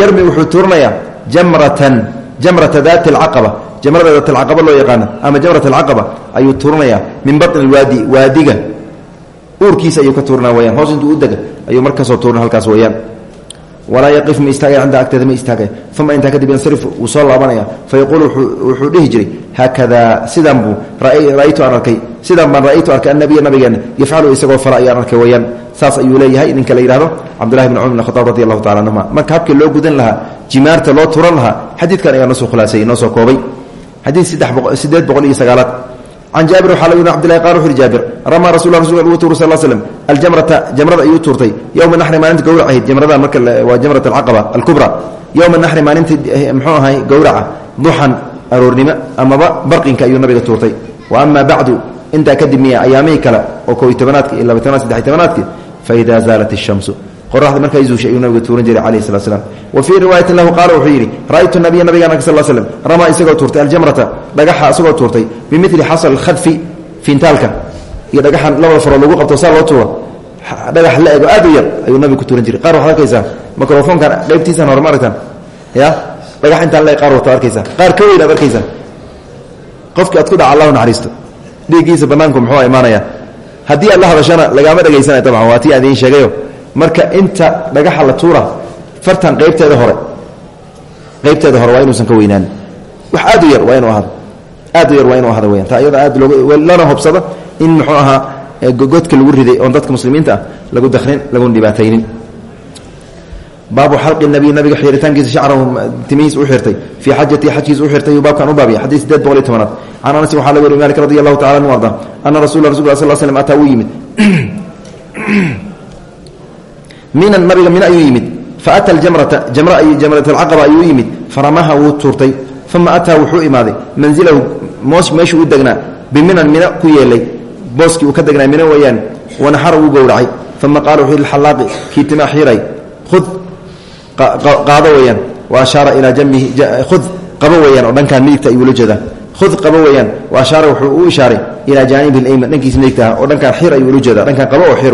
yarmi wuxuu tuuranayaa jamratan jamrata daati alcaqaba jamrada daat alcaqaba loo yaqaano ama jamrat alcaqaba ayuu tuuranayaa min batni alwaadi waadiga. Uurkiisa ayuu ka tuuranaa weyaan hoos intuu u dega ayuu markasoo tuurana halkaas weeyaan walaa yaqif ma istaagaya cinda agteeda ma istaagaya uma intaa kadib yansarif wuu soo laabanaya. Fa yaquulu wuxuu dhihi jiray haakadaa sidaan buu ra'aytu aan arkay. Sidaan baan ra'aytu arkay annabiya nabigeena. Yafcalu isagoo fala ayaan arkay weyaan saas ayuu leeyahay ninka la yidhahdo cabdullahi bn cumar bn khataab radi allahu tacala anhuma marka habkii loo gudan lahaa jimaarta loo turan lahaa xadiidkan ayaa noo soo iyo sagaalaad can jaabir waxaa laga weri bdillahi qala wuxu uhi jaabir ramaa rasul rasulka ugu tuuray sal slm aljamrata jamrada ayuu tuurtay yowma naxri maalinta gowrac ahayd jamradan marka waa jamrat alcaqaba alkubra yowma naxri maalinta muxuu ahay gowraca duxan aroornimo amaba barqinka ayuu nabiga tuurtay wa ama bacdu intaa kadib miya ayaamihii kale oo ko iyo tobanaadka iyo laba tobanaad saddex tobanaadki faida zaalat ishamsu qoraxda markay zuushay ayuu nabiga tuuran jiray calayhi salatu slam wa fii riwaayatin lahu qaala wuxuu yidhi ra'aytu nabiya nabigaan ark sal slm ramaa isagoo tuurtay aljamrata dhagaxa isagoo tuurtay bimili xasal khadfi fiintaalka iyo dhagaxan labada farood lagu qabto saa loo tuuro. Dhagax la ego aad u yar ayuu nabiga ku tuuran jiray. Qaar waxaad arkaysaa microfonkan qaybtiisan hore ma aragtaan. Ya? Dhagax intaan le qaar wata arkaysaa. Qaar ka weyn aad arkaysaa. Qofkii aad ku dhaca allahu naxariisto. Dhiiggiisa banaanku muxuu imaanaya haddii aad la lagaama dhegaysanay dabcan waa tii aan idiin sheegayo marka inta dhagaxa la tuura fartan qaybteeda hore qaybteeda hore waa inuusan ka weynaan. Wax aad u yar waa inuu aad u yar waa inuu weyaan taa iyada aad lana hubsado in muxuu ahaa godka lagu riday oon dadka muslimiinta ah lagu dakrin laguna dhibaataynin. Baabu xalqi nabiy nabiga shacrahu timihiis u xirtay. Fii xajatii xajkiisa u xirtay baabkan u baabiya xadiis sideed boqol iyo tobanaad. Can anasin waxaa laga weri malik radi allahu tacala anu arda ana rasula rasul sal yimid <clears throat> minan nabiga min ayuu yimid. Faata jamrata jamrat alcaqaba ayuu yimid. Faramaha wuu tuurtay. Uma ataa wuxuu imaaday. Manzilahu meeshuu u degnaa. Biminan mina ku yeelay. Booskii uu ka degnaa mina weeyaan. Wanaxara wuu gowracay. Uma qaala wuxuu yihi xalaaqi kii timaa xiiray ud qaado weyaan wa ashaara ilaa jambihi ud qabo weyaan oo dhankaan midigta ayuu la jeedaa. Ud qabo weyaan wa ashaara wuxuu u ishaaray ilaa jaanibihi alayman dhankiisa midigta ah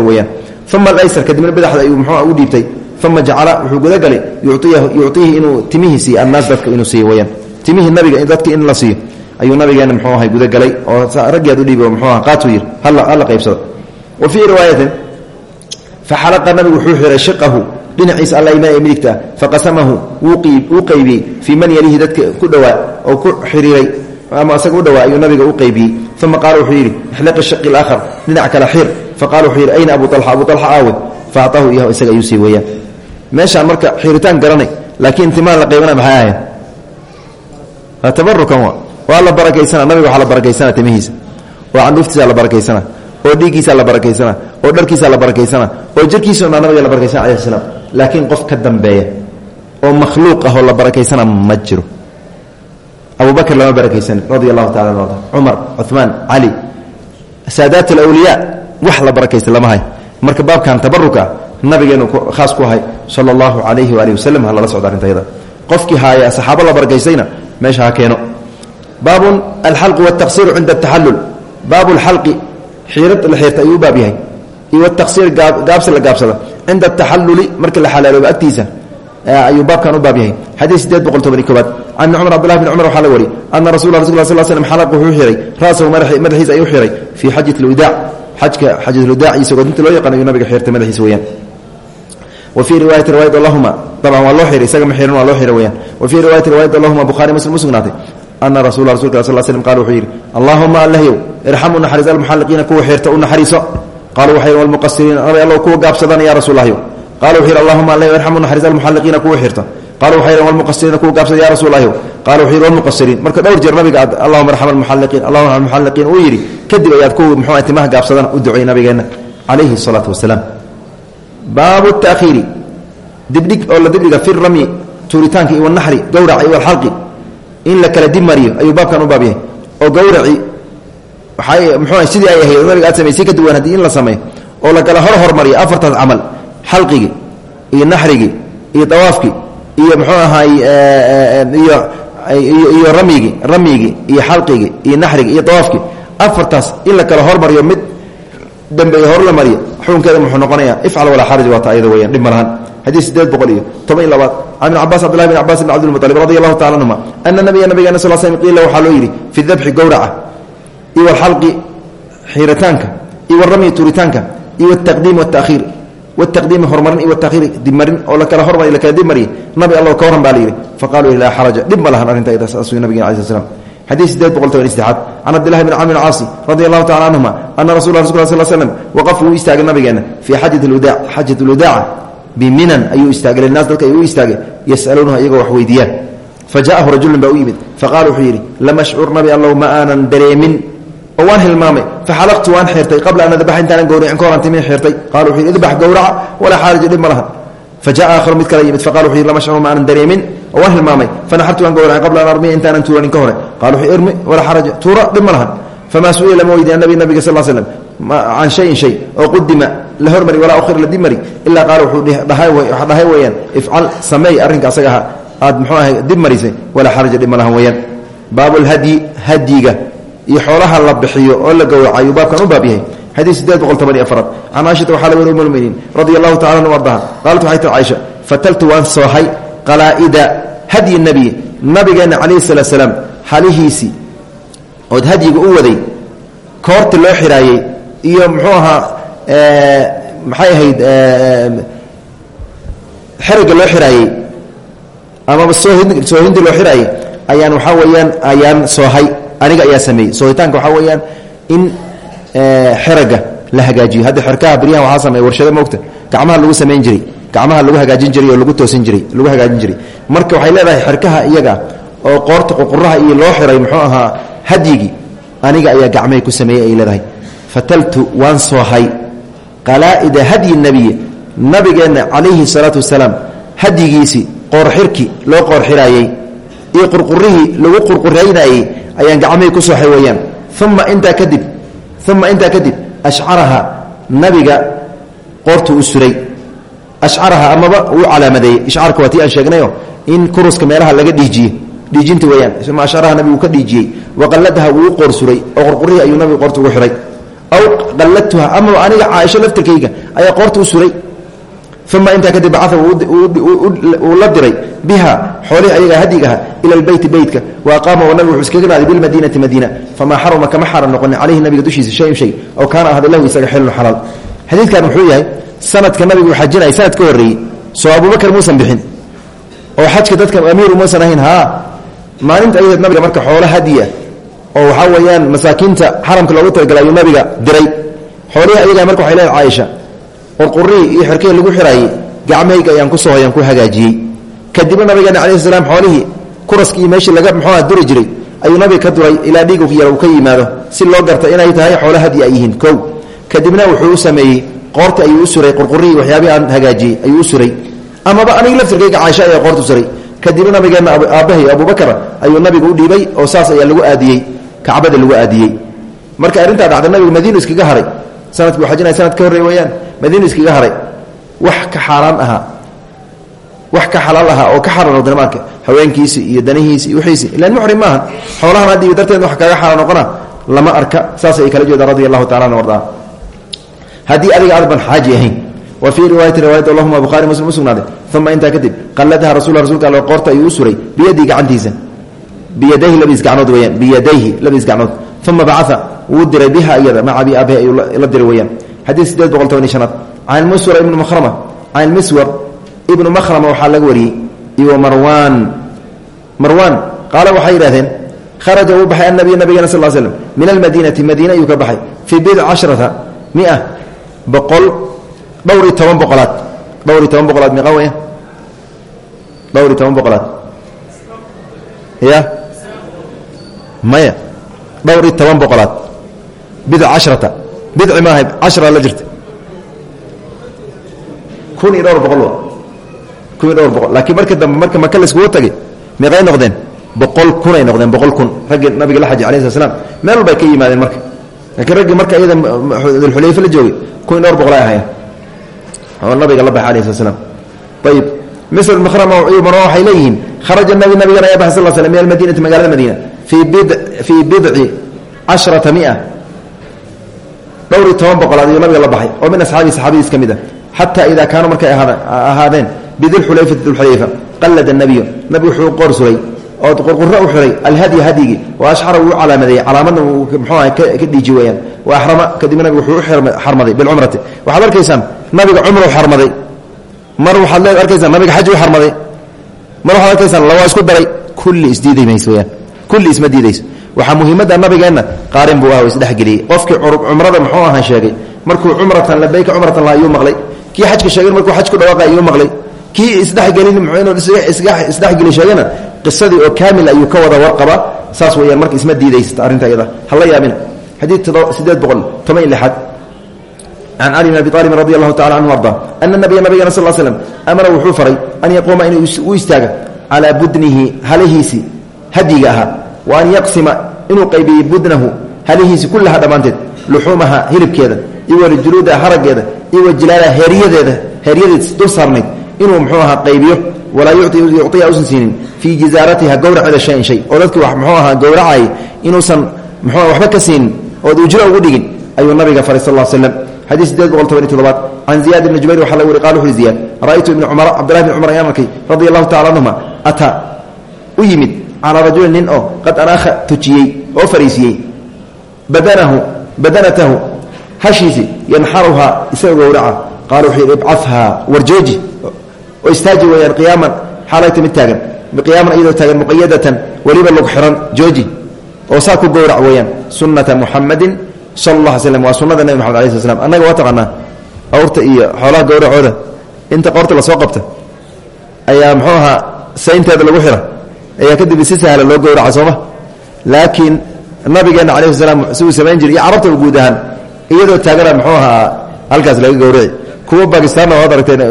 weyaan uma alaysar kadibna badaxda ayuu muxuu u dhiibtay uma jacala wuxuu gudagalay yucطiihi inuu timihii siiyo annaas dadka inuu siiyo weyaan timihii nabiga dadka in la siiyo ayuu nabigeena muxuu ahay gudagalay oo raggeed u dhiibay oo muxuu aha qaatuu yidhi halla qaybsado wa fii riwaayatin faxalaqa nabigu wuxuu xiray shiqahu dhinaciisa allayman ee midigta faqasamahu wuu qaybiyey fii man yalihi dadka ku dhowaa oo ku xiriiray ama asaga u dhowaa ayuu nabiga u qaybiyey uma qaala wuxuu yidhi ixliqi shaqi alaakhar dhinac kale xir faqala wuxuu yidhi ayna abu alxa abu alxa aawe faacطahu iyahu isaga ayuu sii weeyaan meeshaan marka xiritaan garanay laakiin intimaan la qaybana maxay ahayn tabarukan wa waa la barakaysana nabiga waxaa la barakaysana timihiisa oo candhuuftiisa la barakaysana oo dhiiggiisa la barakaysana oo dharkiisa la barakaysana oo jirkiisa una nabiga la barakaysana alayh slam laakiin qof ka dambeeya oo makhluuq ah oo abubakr lama barakaysanin radi allahu taala an cumar cumaan cali saadaat alawliyaa wax la barakaysta lama hay. Marka baabkan tabaruka nabigeenu khaas ku ahay sala allahu calayhi waalihi wasalam ha lala socdo arrintayada qofkii haaya saxaabo la barakaystayna meesha ha keeno. Baabun alxalqu waltaqsiiru cinda ataxallul baabu lxalqi xiirad la xiirta ayuu u baab yahay. Iyo wataqsiir gaabsi la gaabsada. Cinda ataxalluli marka la xalaalooba agtiisa ayuu baabkan u baab yahay. Xadiid sideed boqol toban iyo koobaad can cumar abdulahi bn cumar waxaa la wari ana rasul rasul sl slm xalaq wuxuu xiray ra'sahu madaxiisa ayuu xiray fii xajat lwidaac xajka xajatulwadaac iyo sagoodinta loo yaqaan ayuu nabiga xirtay madaxiisa weyaan wa fii riwaayati riwaayat allahuma dabcan waa loo xiray isaga ma xiran waa loo xiray weyaan wa fii riwaayati riwaayat allahuma bukhari muslim u sugnaatay ana rasul rasulka sal slm qala wuxuu yidhi allahuma allahyow irxamu naxariis almuxalliqiina kuwa xirta u naxariiso. Qaluu waxay walmuqasiriina nabi allow kuwa gaabsadana ya rasuulahyo qala wuxuu yidhi allahuma allahyow irxamu naxariis almuxalliqiina kuwa xirta qala waxay yidhi walmuqasiriina kuwa gaabsada ya rasuulahyo qala wuxuu yidhi walmuqasiriin marka dhowr jeer nabiga aad allahuma arxam almuxalliqiin allahuma almuxalliqiin uu yidhi kadib ayaad kuwa muxuu timaha gaabsadana u ducay nabigeenna calayhi salaatu wasalaam baabu taakhiiri dibdhig oo la dibdhiga fi ramyi tuuritaanka iyo wanaxri gowraca iyo alxalqi in la kala dib mariyo ayuu baabkan u baab yahay oo gowraci waay mxuu sidii ay ahayd nabiga aad samey si ka duwan haddii in la sameeyo oo la kala hor hormariyo afartaas camal xalqigii iyo naxrigii iyo dawaafkii iyo mxuu ahaay iyo iyo ramyigii ramyigii iyo xalqigii iyo naxrigii iyo dawaafkii afartaas in la kala hormariyo mid dambeeya hor la mariyo xukunkeeda muxuu noqonaya ifcal walaa xaraj waata ayada weyaan dhib ma lahan. Xadiid sideed boqol iyo toban iyo ibn cabas cabdillahi bn cabas bn cabdilmualib radi allahu tacala anhuma ana nabiya nabigeena sal slm qiila waxaa fi dabxi gowraca iyo walxalqi xiiritaanka iyo walramyi tuuritaanka iyo wtaqdiimi watahiir wtaqdiimi horumarin iyo watahiiri dibmarin oo lakala hormary lakala dibmariya nabi alla ka warran baa layidhi faqaluu laa xaraja dhib ma lahan arrinta idaas nabigena ala sl slam xadiid sideed boqol toban iyo saddexaad can cabdillahi bn camr caasi radi allahu tacala canhuma ana rasul rasul sl slm waqaf wuu istaagay nabigeena fii xajat lwadac xajat lwadaaca biminan ayuu istaagay linaas dadka ayuu istaagay yasaluunahu iyagoo wax weydiiyaan fa jaahu rajulun baa u yimid faqala wuxuu yidhi lam ashcur nabi allow ma aanan dareemin oo waan hilmaamay. Faxalaqtu waan xirtay. Qabla an adbaxa intaanan gowracin ka horan timin xirtay. Qala wuxu yidhi idbax gowraca walaa xaarija dhib ma lahan fa jaa aakharu mid kala yimid. Faqala wuxu yidhi lam ashcur ma aanan dareemin. Oo waan hilmaamay. Fanaxartu waan gowracay. Qabla an armiya intaanan tuuranin ka hore. Qala wuxuu irmi walaa xaraja tuura dhib ma lahan famaa su'ila lama weydiin. Anabi nabiga sal slam can shayin shay oo qudima la hormari walaa ukhir la dib mari. Ilaa qaala wuxuu dhahay weeyaan. Ifcal sameey arrinka asaga aad muxuu ahay dib marisay. Walaa xaraja dhib ma lahan weeyaan. Baabulhadyi hadyiga iyo xoolaha la bixiyo oo la gowraco ayuu baabkan u baab yahay. Xadiid sideed boqol toban iyo afaraad. Can caaishata waxaa la weri um lmuminiin radia allahu tacala anu ardaha. Qaalat waxay tii caaisha fataltu waan soohay qalaa'ida hadyi nebiy nabigeenna calayhi salaat salaam xalihiisii ood hadyiga u waday koorti loo xiraayey iyo muxuu ahaa maxay ahayd xeriga loo xiraayey amaba soohin soohintii loo aniga ayaa sameeyey. Soohitaanka waxaa weeyaan in xeraga la hagaajiyo. Hadda xerkaha beryahan waxaa sameeya warshado moogta. Gacmaha lagu samayn jiray. Gacmaha lagu hagaajin jiray oo lagu toosin jiray. Lagu hagaajin jiray. Marka waxay leedahay xerkaha iyaga oo qoorta ququraha iyo loo xiray muxuu ahaa hadyigii aniga ayaa gacmahay ku sameeyey ay leedahay. Fataltu waan soohay qalaa'ida hadyi nebiyi nabigeenna calayhi salaatu wasalaam hadyigiisii qoorxirki loo qoorxiraayey iyo qurqurihii lagu qurquraynayey ayaan gacmahii ku sooxay weeyaan uma intaa kadib uma intaa kadib ashcaraha nabiga qoortuu u suray. Ashcaraha amaba uu calaamadeeyey. Ishcaarka waa tii aan sheegnayo in kuruska meelaha laga dhiijiye. Dhiijinta weeyaan uma ashcaraha nabigu ka dhiijiyey. Waqalladaha wuu u qoor suray oo qurqurihii ayuu nabiga qoorta ugu xihay aw qalladtuha amaba aniga caaisho laftirkayga ayaa qoorta u suray uma intaa kadib bacaa uu la diray biha xoolihii ayaga hadyigaha ila lbeyti beytka wa aqaama wa nabigu wuxuu iskaga naaday bilmadiinati madiina famaa xaruma kama xaran noqonin calayhi nabiga dushiisa shayun shay oo kaana ahada lahu isaga xilun xalaal xadiidkan wuxuu yahay sanadka nabigu xajinaya sanad ka horreeyey soo abubakar muusan bixin oo xajka dadka amiiru muusan ahayn haa maalinta ayadeed nabiga marka xoolo hadiya oo waxaa weeyaan masaakiinta xaramka loogu talagalay ayuu nabiga diray xoolihii ayaga marka waxay leedahay caaisha qurqurihii iyo xerkihii lagu xiraayey gacmahayga ayaan ku soo ayaan ku hagaajiyey. Kadibna nabigeena calayi salaam xoolihii kuraski iyo meeshii laga muxuuha duri jiray ayuu nabiga ka duray ilaa dhiig yar uu ka yimaado si loo garta inay tahay xoolo hadyi ay yihiin. Kow kadibna wuxuu u sameeyey qoorta ayuu u suray qurqurihii waxyaabihii aan hagaajiyey ayuu u suray. Amaba aniga laftirkayga caaisha ayaa qoortu suray. Kadibna nabigeenna aabbahay abubakar ayuu nabigu u dhiibay oo saas ayaa lagu aadiyey kacbada lagu aadiyey. Marka arrintaa dhacda nabigu madiinu iskaga haray sannadkii xajinaya sanad ka horreey weyaan madiinu iskaga haray. Wax ka xaaraan ahaa. Wax ka xalaal ahaa oo ka xaaraan noqda maarka haweenkiisi iyo danihiisi iyo wixiisi. Ilaan muxrim maaha xoolahan darteed wax kaga xaaraan noqona lama arka. Saas ay kala jeedaan radia allahu tacala an ardaa haddii adiga aad ban xaaji ahayn. Wa fii riwaayati riwaayat allahuma buhari muslim u sugnaaday. Uma intaa kadib qalladaha rasul rasuulka all qoorta ayuu u suray. Biyadii gacantiisa. Biyadayhi labadiis gacnood weyaan biyadayhi labadiis gacnood uma bacaa wuu diray biha iyada. Maca abi aabihi ayuu la diray xadiid sideed boqol toban iyo shanaad. Can muswar ibni mahrama can miswar ibnu iyo marwaan marwaan qaala waxay yidhahdeen kharaja uu baxay annabiy nabigana sal l slm min almadiinati madiina ayuu ka baxay fii bidc cashrata mia boqol dhowr iyo toban boqolaad dhowr iyo toban boqolaad. Miqa ya maya. Dhowr iyo toban boqolaad. Bidc bidci maaha cashra la jirta kun iyo dhowr boqol kun iyo dhowr boqol. Laakiin marka dambe marka maka laiskugu tagay meeqay noqdeen. Boqol kunay noqdeen boqol kun. Raggii nabiga la xaji alayhi slat slam meel walbay ka yimaadeen marka. Laakiin raggii marka iyada dulxulayfe la joogay kun iyo dhowr boqol ay ahaayeen. Oo nabiga la baxay alayhi slat slam ayib misr mahrama marwa waxay leeyihiin kharaja nabi nabigana ayaa baxay sal l slam min almadinati magaalada madiina. Fii bidci cashrata mia dhowr iyo toban boqolaad ayuu nabiga la baxay oo min asxaabii saxaabadiis ka mid a. Xataa idaa kaanuu markay ahaadeen bidilxulayfati dulxulayfa qallada nabiyu nabigu wuxuu qoor suray oo qurquro u xiray alhadya hadyigii wa ashcara wuu calaamadeeyey calaamadna uu mxuuaha ka dhiiji weeyaan. Wa axrama kadibna nabigu wuxuu u xarmaday bilcumrati. Waxaad arkaysaan nabiga cumru xarmaday. Mar waxaad le arkaysaan nabiga xaj u xarmaday. Mar waxaad arkaysaan lawaa isku daray. Kulli isdiidi mays weyaan kulli isma diidayso. Waxaa muhiimadda nabigeenna qaarin buu ah isdhexgeliyey qofkii cumrada muxuu ahaa sheegay markuu cumratan labayka cumratan la ayuu maqlay. Kii xajka sheegay markuu xaj ku dhawaaqa ayuu maqlay. Kii isdhexgelin inuu isdhexgeli sheegana qisadii oo kaamil ayuu ka wada warqaba saas weyaan marka isma diidaysata arrinta iyada. Hala yaabina xadiid sideed boqol toban iyo lixaad. Can cali bn abi aalibin radi allahu tacala canhu arda ana nabiya nabigana sal slm amara wuxuu faray an yaquuma inuu u istaaga calaa budnihi halahiisii hadyiga ahaa wa an yaqsima inuu qaybiyey budnahu halihiisi kullaha dhammaanteed luxuumaha hilibkeeda iyo waljuluuda harageeda iyo wajilaalaha heeryadeeda heeryadeed dul saarnayd inuu muxuu ahaa qaybiyo. Walaa yucطiya usan siinin. Fii jizaaratiha gowraceeda shayin shay. Oo dadkii muxuu ahaa gowracayay inuusan muxuu waxba ka siinin ood ujro ugu dhigin ayuu nabiga faray sal slam xadiis sideed boqol toban iyo toddobaad. Can ziyaad ibni jubayr waxaa laga wari qala wuxuui ziyaad ra'aytu ibni cumar cabdillahi bn cumar ayaan arkay radi u yimid calaa rajulin nin oo qad anaakha tujiyey oo fariisiyey. Badanahu badanatahu hashiisi yanxaruhaa isaga gowraca. Qaala wuxuu yidhi ibcahaa warjooji oo istaaji weyaan qiyaaman xaalay timid taagan. Qiyaaman iyadoo taagan muqayadatan weliba lug xiran jooji. Oo saa ku gowrac weeyaan sunnata muxamadin sala allah alay slm waa sunnada nebi maxamed alai sl slam annaga waa taqaanaa awrta iyo xoolaha gowracooda. Inta qoorta la soo qabta ayaa muxuu ahaa saynteeda lagu xira ayaa kadib si sahla loo gowraca sooma laakiin nabigeenna alayh slam siuu samayn jiray iyo carabtaba guud ahaan iyadoo taagana muxuu ahaa halkaas laga gowraci kuwa bakistaanna waad aragteen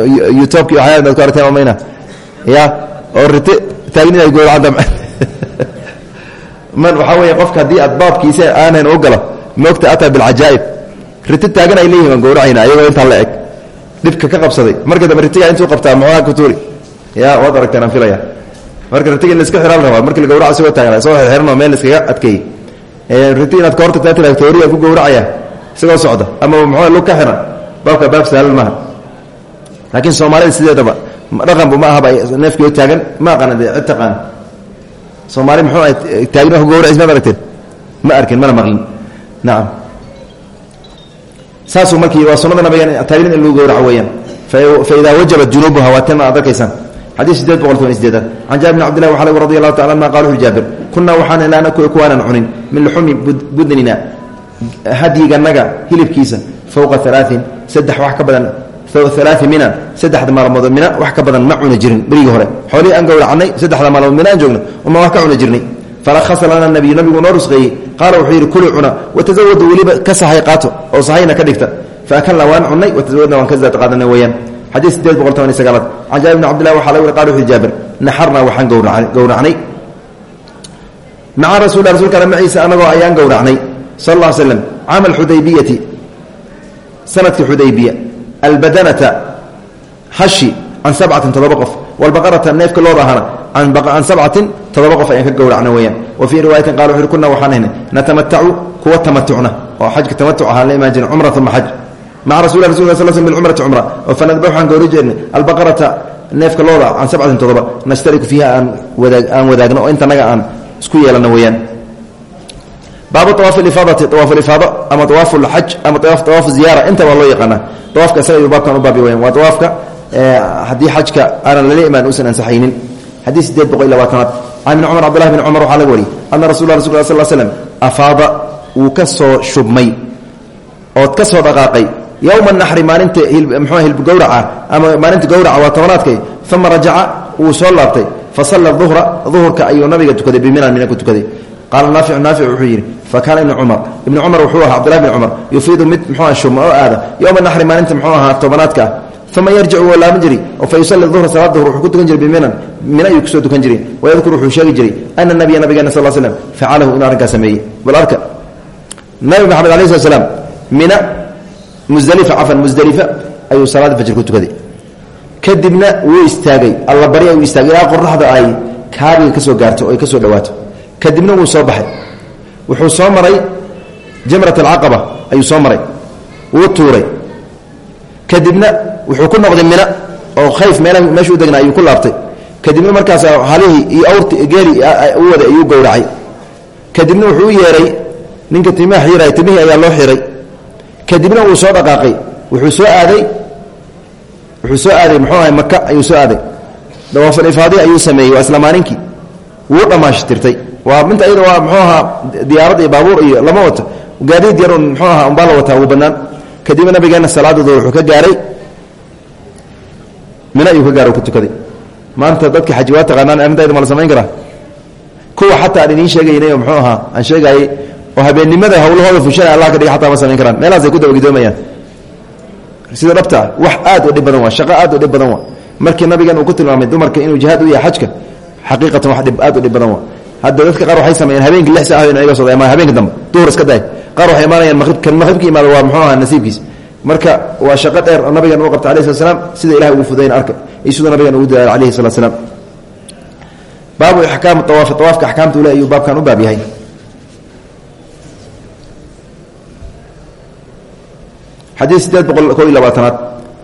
yutubki waxyaad ad ku aragteen omayna ya oo rite taagnin ay gowracaan <laughs> man waxaa weeye qofka haddii aad baabkiisa aanan u galo moogta ataa bilcajaa'ib. Rite taagan ay leeyihiin waan gowracayna ayagoo intaa la eg. Dhibka ka qabsaday. Marka dambe ritiga intuu qabtaa muxuuha kutuuri ya waad aragteen aan filaya marka ritiga in la iska xiraan rabaa markii la gowraca isagoo taagan soo xirxiranoo meel iskaga adkeeyey riti inaad ka horta taa tiraad tooriya ku gowracaya isagoo socda ama muxuu lug ka xiran baabka baab sahlan maaha. Laakiin soomaalida sideedaba dhaqanbu ma ahaba neefkio taagan ma aqaana dee cid taqaana soomaali muxuu ah taagni wax gowracis maad aragteen ma arkin mana maqlin. Nacam saasuu markii waa sunnada nabiga taagnin in lagu gowraco weeyaan. Fa idaa wajabat junuubuha waa tan aad arkaysaan xadiis sideed boqol toban sideedaad can jaabir bn cbdillahi waxa lagu radi allahu tacala anma qala wuxu jaabir kunaa waxaan laa nakulu kuwaanan cunin min luxumi budnina hadyiganaga hilibkiisa fowqa alaain saddex wax ka badan alaai mina saddexda maalmood mina wax ka badan ma cuni jirin berigii hore xoolihii aan gowracnay saddexda maalmood mina aan joogno uma wax ka cuni jirnay falahasa lana nabiyu nabigu noo rusqeeyey qaala wuxuu yidhi kuluu cuna watasawadu weliba ka sahay qaato oo sahayna ka dhigta cunnay watasawadna waan weeyaan xadiis sideed boqol toban iyo sagaalaad. Can jaabir bn cbdillahi waxa laga wari qala wuxu jaabir naxarnaa waxaan gowracnay maca rasul rasulka ale maciisa anagoo ayaan gowracnay sal alla slm caama alxudaybiyati sannadkii xudaybiya albadanata hashi can sabcatin toddoba qof walbaqarata neefka looda ahana can sabcatin toddoba qof ayaan ka gowracna weeyaan. Wa fii riwaayatin qala wuxu uhi kuna waxaan ahnay natamatacu kuwa tamatucna oo xajka tamatuc ahaan la imaan jirin cumrata ma xaj rasul sl sl bicumrati cumra fanadba waxaan goori jirnay albaqarata neefka looda can sabcatin todoba nashtariku fiiha aan wadaa aan wadaagno oo intanaga aan isku yeelano weeyaan baabu awaaf ifaadati awaaf ifaado ama awaaf lxaj ama awaaf ziyaara intaba loo yaqaana awaafka isaga ayuu baabkan u baabi weyaan waa awaafka haddii xajka aanan lala imaan uusan ansaxaynin xadiis sideed boqol iyo labaatanaad can ibni cumar cabdillahi bn cumar waxaa laga wariyey ana rasul rasul sal slm afaada wuu ka soo shubmay ood ka soo dhaqaaqay yowma naxri maalinta mxua hilbgowraca ama maalinta gowraca waa tobanaadkay uma rajaca wuu soo laabtay. Fasalla duhra duhurka ayuu nabiga tukaday biminan mina ku tukaday. Qaala naaficu naafic wuxuu yidhi fa kaana ibnu cumar ibnu cumar wuxuu ahaa cabdillahi bn cumar yufiidu mid mxua shubma oo aada yowma naxri maalinta mxuu ahaa tobanaadka. Ah uma yarjicu wuu laaban jiray oo fa yusali duhra salaad duhr wuxuu ku tukan jiray biminan mina ayuu ku soo tukan jiray. Wayadkur wuxuu sheegi jiray ana nabiya nabigeena sal slm facalahu inuu arrinkaa sameeyey. Bal arka nabi maxamed alai slat slam mina musdalifa ayuu salaada fajr ku tukaday. Kadibna wuu istaagay alla bari ayuu istaagay ilaa ay kaabiga ka soo gaarto o ay ka soo dhawaato. Kadibna wuu soo baxay. Wuxuu soo maray jamrat alcaqaba ayuu soo maray. Wuu tuuray. Kadibna wuxuu ku noqday mina oo khayf meel meeshuu degnaa ayuu ku laabtay. Kadibna markaas halihii iyo awrti geeli u waday ayuu gowracay. Kadibna wuxuu u yeeray ninka timaha xiray timihii ayaa loo xiray kadibna wuu soo dhaqaaqay. Wuxuu soo aaday. Wuxuu soo aaday muxuu ahay maka ayuu soo aaday. Dawaafalifaadi ayuu sameeyey waa isla maalinkii. Wuu dhammaashtirtay waa minta iyada waa muxuu ahaa diyaarad iyo baabuur iyo lama wato. Gaadiid yar un muxuu ahaa umbaa la wataa ugu bannaan. Kadibna nabigeena salaadooda wuxuu ka gaaray. Mina ayuu ka gaara ka tukaday. Maanta dadka xaji waa taqaanaan arintayda ma la samayn karaa? Kuwa xataa aan idiin sheegaynay oo muxuu ahaa aan sheegaayey oo habeennimada hawlahooda fushana allah ka dhiga xataa ma samayn karaan. Meelahaasay ku dabagidoomayaan sida dhabtaa wax aad u dhib badan waa shaqo aad u dhib badan waa. Markii nabigan uu ku tilmaamay dumarka inuu jihaad u yahay xajka xaqiiqatan wax dhib aad u dhib badan waa. Hadda dadka qaar waxay sameeyeen habeenkii lix saac iyaga soo ama habeenka dambe duhur iska daay. Qaar waxay imaanayaan maqrib kan maqribka imaada waa muxuu ahaa nasiibkiis. Marka waa shaqo dheer oo nabigan uu qabta alayhi slat slam sida ilahay ugu fudayn arka iyo yahay xadiid sideed boqol ko iyo labaatanaad.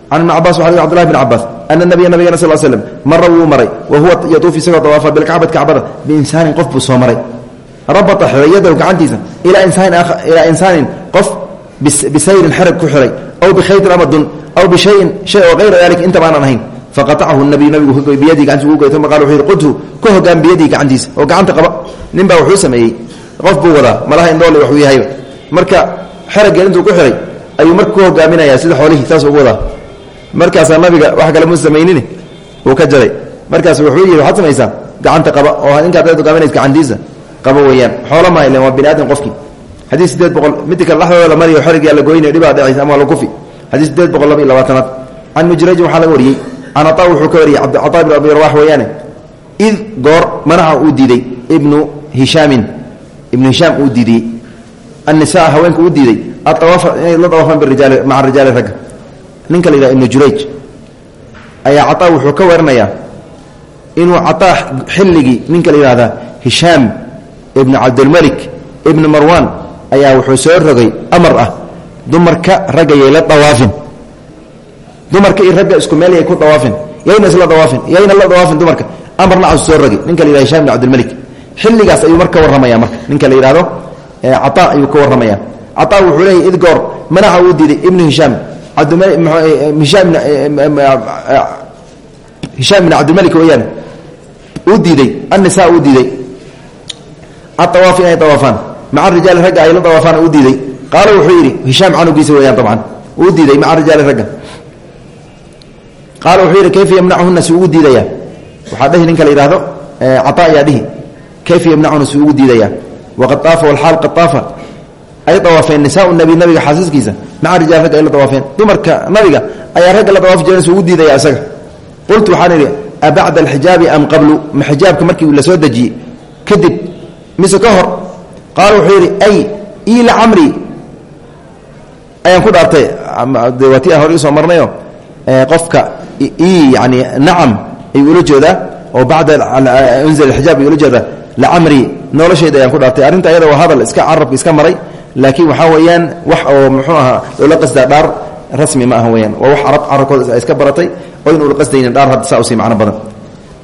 Can ibn cabas waa cbdulahi bn cabaas ana nabiya nabigana sal slm mara wuu maray wa huwa yatuuf isagoo dawaafa bilkacbati kacbada biinsaanin qof buu soo maray. Rabata xiray yadahu gacantiisa ilaa insaanin qof bisayrin xerag ku xiray aw bikhaytin ama dun aw bishayin shay oo hayra dalik inta baanan ahayn. Faqatachu nabiy nabigu biyadii gacantiisa ugu goy uma qala wuxuu yidhi qudhu ka hogaan biyadii gacantiisa. Oo gacanta qaba nin baa wuxuu sameeyey qof buu wadaa malaha indhoole waxuu yahayba. Marka xeraggeen intuu ku xiray ayuu marka ku sida xoolihii saas ugu wadaa nabiga wax kale mu uu ka jaray. Markaas wuxuu yidhi waxaad samaysaa gacanta qaba oo ninkaad hogaaminays gacantiisa. Qaba weeyaan xoolo maa ilen waa bini aadam qofkii boqol midi kale dhexdooda la mariyo xerigyaa la goynayo dhibaa dhecaysa ama lakufi xadiis sideed boqol laba iyo labaatanaad can mujrajin waxaa laga wariyey. Can wuxuu ka wariyey cataa ibn abi rawax weeyaane. Id goor manaca uu diiday ibnu hishaamin ibnu hishaam uu diidiyey. Annisaa haweenka uu diiday inay la dawaafaan birijaali maca rijaali ragga. Ninka la yidhaha ibnu jurayj ayaa cataa wuxuu ka waranayaa inuu cataa xilligii ninka la yidhahdaa hishaam ibnu cabdilmalik ibnu marwan ayaa wuxuu soo rogay amar ah dumarka ragga yay la dawaafin dumarka iyo ragga isku meel yay ku dawaafin yayna isla dawaafin yayna la dawaafin dumarka. Amar nacas soo rogay ninka la yidhahda hisham ibnu cabdilmalik xilligaas ayuu marka ka warramaya marka. Ninka la yidhahdo warramaya cataa wuxuu leeyahy id goor uu diiday ibnu hishaam hishaam ibn cabdilmalik weyaan uu diiday annisaa uu diiday. Aawaafi inay dawaafaan maca rijaali ragga ay la dawaafaan uu diiday. Qaala wuxuu yidhi hishaam canugiisa weyaan dabcan. Uu diiday maca rijaali ragga. Qaala wuxuu yidhi kayfa yamnachuna si ugu diidaya? Waxaa dhehi ninka la yidhahdo cataa ayaa dhihi kayfa yamnachuna si ugu diidaya? Waqad aafa aafa ay dawaafeen nisaa nabi nabiga xaasiskiisa maca rijaal ragga ay la dawaafeen. Dumarka nabiga ayaa ragga la dawaafi jireen su ugu diidaya isaga. Qultu waxaan idhi abacda alxijaabi am qablu? Ma xijaabka markii la soo dejiyey. Kadib mise ka hor. Qaala wuxuu yidhi ay iila camri. Ayaan ku dhaartay waa ti aan hor iisoo marnayo. Qofka i yani nacam ayuu ula jeedaa oo bacda unzil xijaab ayuu ula jeedaa. Lacamri noloshayda ayaan ku dhaartay. Arrinta ayada waa hadal iska carabka iska maray laakiin waxaa weeyaan wax oo muxuu ahaa loola qasdaa dhaar rasmi ma aha weyaan waa wax carab carabkooda iska baratay oo in ula qasdaynin dhaar hadda saa u sii macno badan.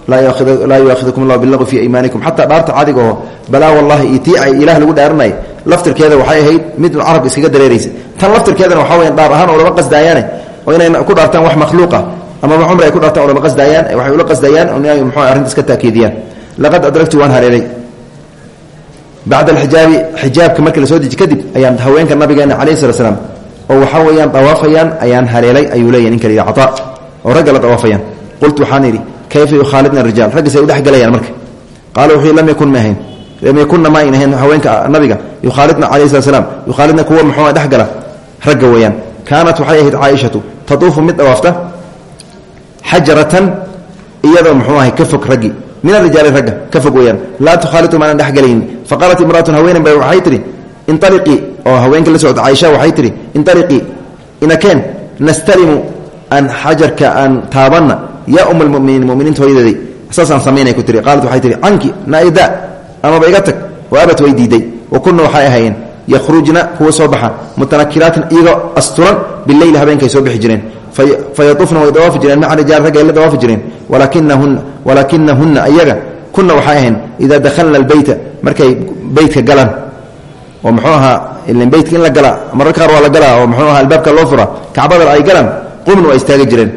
Laa yuaahidukum allahu bilaqwi fii aymaanikum. Xataa dhaarta caadigaho balaa wallahi iyo tii ay ilaah lagu dhaaranay laftirkeeda waxay ahayd mid carab iskaga dareeraysa. Tan laftirkeedana waxaa weyan dhaar ahaan olama qasdaayaane oo inay ku dhaartaan wax makhluuqa amaba cumri ay ku dhaartaan olama qasdaayaan waxay ula qasdaayaan inay mxu arrinta iska taakiidiyaan laqad adragtu waan haleelay bacda alxijaabi xijaabka markii la soo deji kadib ayaan haweenka nabigeena calayhi sala slam oo waxaa weeyaan dawaafayaan ayaan haleelay ayuu leeyahy ninka la yidhi cataa oo ragga la dawaafayaan. Qultu waxaan idhi kayfa yukhaalidna rijaal raggiis ay u dhexgelayaan marka. Qaala wuxuu lam yakun ma ahayn. Lam yakunna ma ayn ahayn haweenka nabiga yukhaalidna calayhi slat slam yukhaalidna kuwa muxuu dhexgala ragga weeyaan min arijaali ragga ka fog weyaan laa tukhaalitu maanan dhexgelaynin faqaalat imraatun haweenan ba waxay tihi inaliqii oo haweenka la socda caaisha waxay tihi inaliqii inakeen nastalimu aan xajarka aan taabanna yaa uma almuminiin muminiinta hooyadeeday saasaan samaynay ku tiri. Qaalat waxay tihi canki naida amaba iga tag wa abat way diiday wa kunna waxay ahaayeen yakhrujna kuwa soo baxa mutanakiraatin iyagoo asturan bileyli habeenkay soo bixi jireen fayatuufna way dawaafi jireen maca rijaal ragga ay la dawaafi jireen. Walaakinahunna ayaga. Kunna waxay ahayn idaa dakhalna albeyta markay beytka galaan. Oo muxuu ahaa beytka in la galaa marar qaar waa la galaa oo muxuu aha albaabka loo fura kacbadana ay galaan qumna waa istaagi jireen.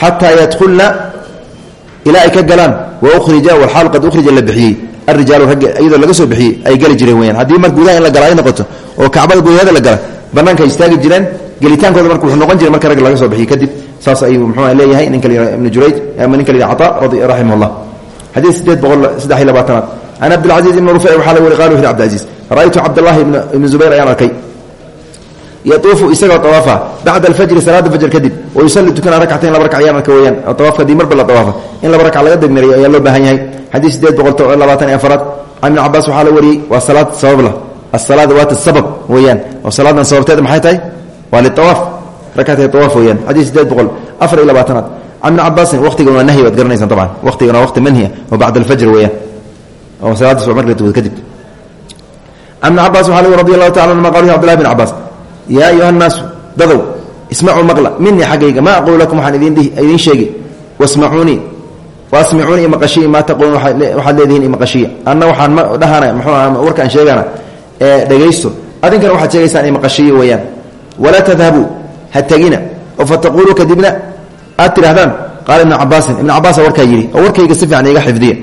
Xataa yadkhulna ilaa ay ka galaan wa ukhrija walxaal qad ukhrija la bixiyey. Arijaalu ragga iyadoo laga soo bixiyey ay gala ay gala ay gelitaankooda marka wuxuu noqon jiray marka ragga laga soo bixiy kadib saas ayuu muxuu leeyahay ninka la ibnu jurayj ama ninka la cata raximah llah xadiid sideed boqol saddex iyo labaatanaad. Can cabdilcaziiz ibni rufeyc waxaa la weri qala wuxu cabdicaziiz ra'aytu cabdallahi ibni zubayr ayaan arkay. Yatuufu isagoo awaafa bacda alfajri salaada fajr kadib oo yusalli tukana rakcatayn laba rakac ayaan arka weyaan tawaafka haddii marba la dawaafa in laba rakac laga degmariyo ayaa loo baahan yahay. Xadiid sideed boqol labaatan iyo afaraad. Can ibni cabaas waxaa la wariyey waa salaad sabab lah asalaada waata sabab weyaan oo salaadan sababteeda maxay tahay waa liawaaf rakatay awaaf weyaan xadiid sideed boqol afar iyo labaatanaad can ibni cabaasin waqtigan waa nahyi waad garanaysaan tabcan waqtigan waa waqti manhiya oo bacda alfajr weyaan oo salaada subax marka la tukado kadib can ibni cabaas waxaa la radi allahu tacala anuma qal abdillahi bn cabaas yaa ayuha nnaasu dadow ismacuu maqla minii xaggayga maa aqulu lakum waxaan idiin sheegi wasmacuunii waasmicuuni imaqashiya maa taquuluun waxaad leedihiin imaqashiya anna waxaan dhahana mxuu warkaan sheegana ee dhegaysto adinkana waxaad sheegaysaan imaqashiya weeyaan walaa tadhabuu ha tegina oo fataquuluu kadibna aad tidhahdaan qaala ibnu cabaasin ibnu cabaasa warkaa yidhi oo warkayga si fiican iga xifdiya.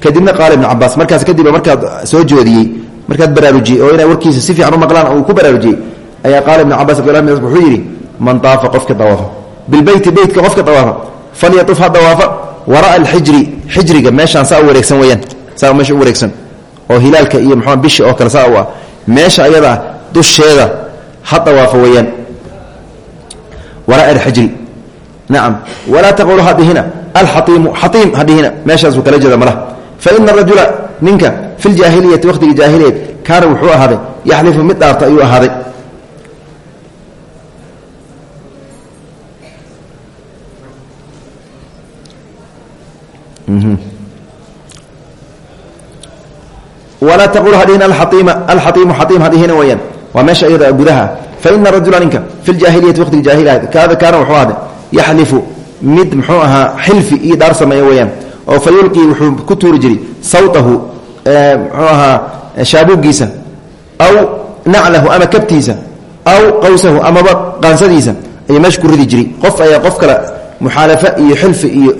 Kadibna qaala ibnu cabaas markaas kadibba markaad soo joodiyey markaad baraarujiyey oo inay warkiisa si fiican u maqlaan uu ku baraarujiyey ayaa qaala ibnu cabas abdullah bin wuxuu yidhi man daafa qofka dawaafa bilbeyti beytka qofka dawaafa falyatuf ha dawaafa waraa alxijri xijriga meeshaan saa u wareegsan weyaan saa meesha u wareegsan oo hilaalka iyo mxua bisha oo ha dawaafa weeyaan. Waraa alxijri nacam walaa taqulu hadhihina alxaiimu xaiim hadhihina meeshaasuu kala jeeda malaha faina arajula ninka fi ljaahiliyati waqhtigii jaahiliyad kaana wuxuu ahaaday yaxlifu mid dhaarta ayuu ahaaday. Walaa taqul hadhihin alaiima alxaiimu xaiim hadhihina weyaan waa meesha iyada gudaha. Faina rajula ninka fi ljaahiliyati waqtigi jaahiliya kaada kaana wuxuu ahday yaxlifu mid muxuu ahaa xilfi iyo dhaar sameeya weyaan oo fa yulqii wuxuu ku tuuri jiray sawtahu muxuu ahaa shaabuuggiisa. Aw naclahu ama kabtiisa. Aw qawsahu amaba qaansadiisa. Ayuu meesha ku ridi jiray. Qof ayaa qof kale muxaalafa iyo xilfi iyo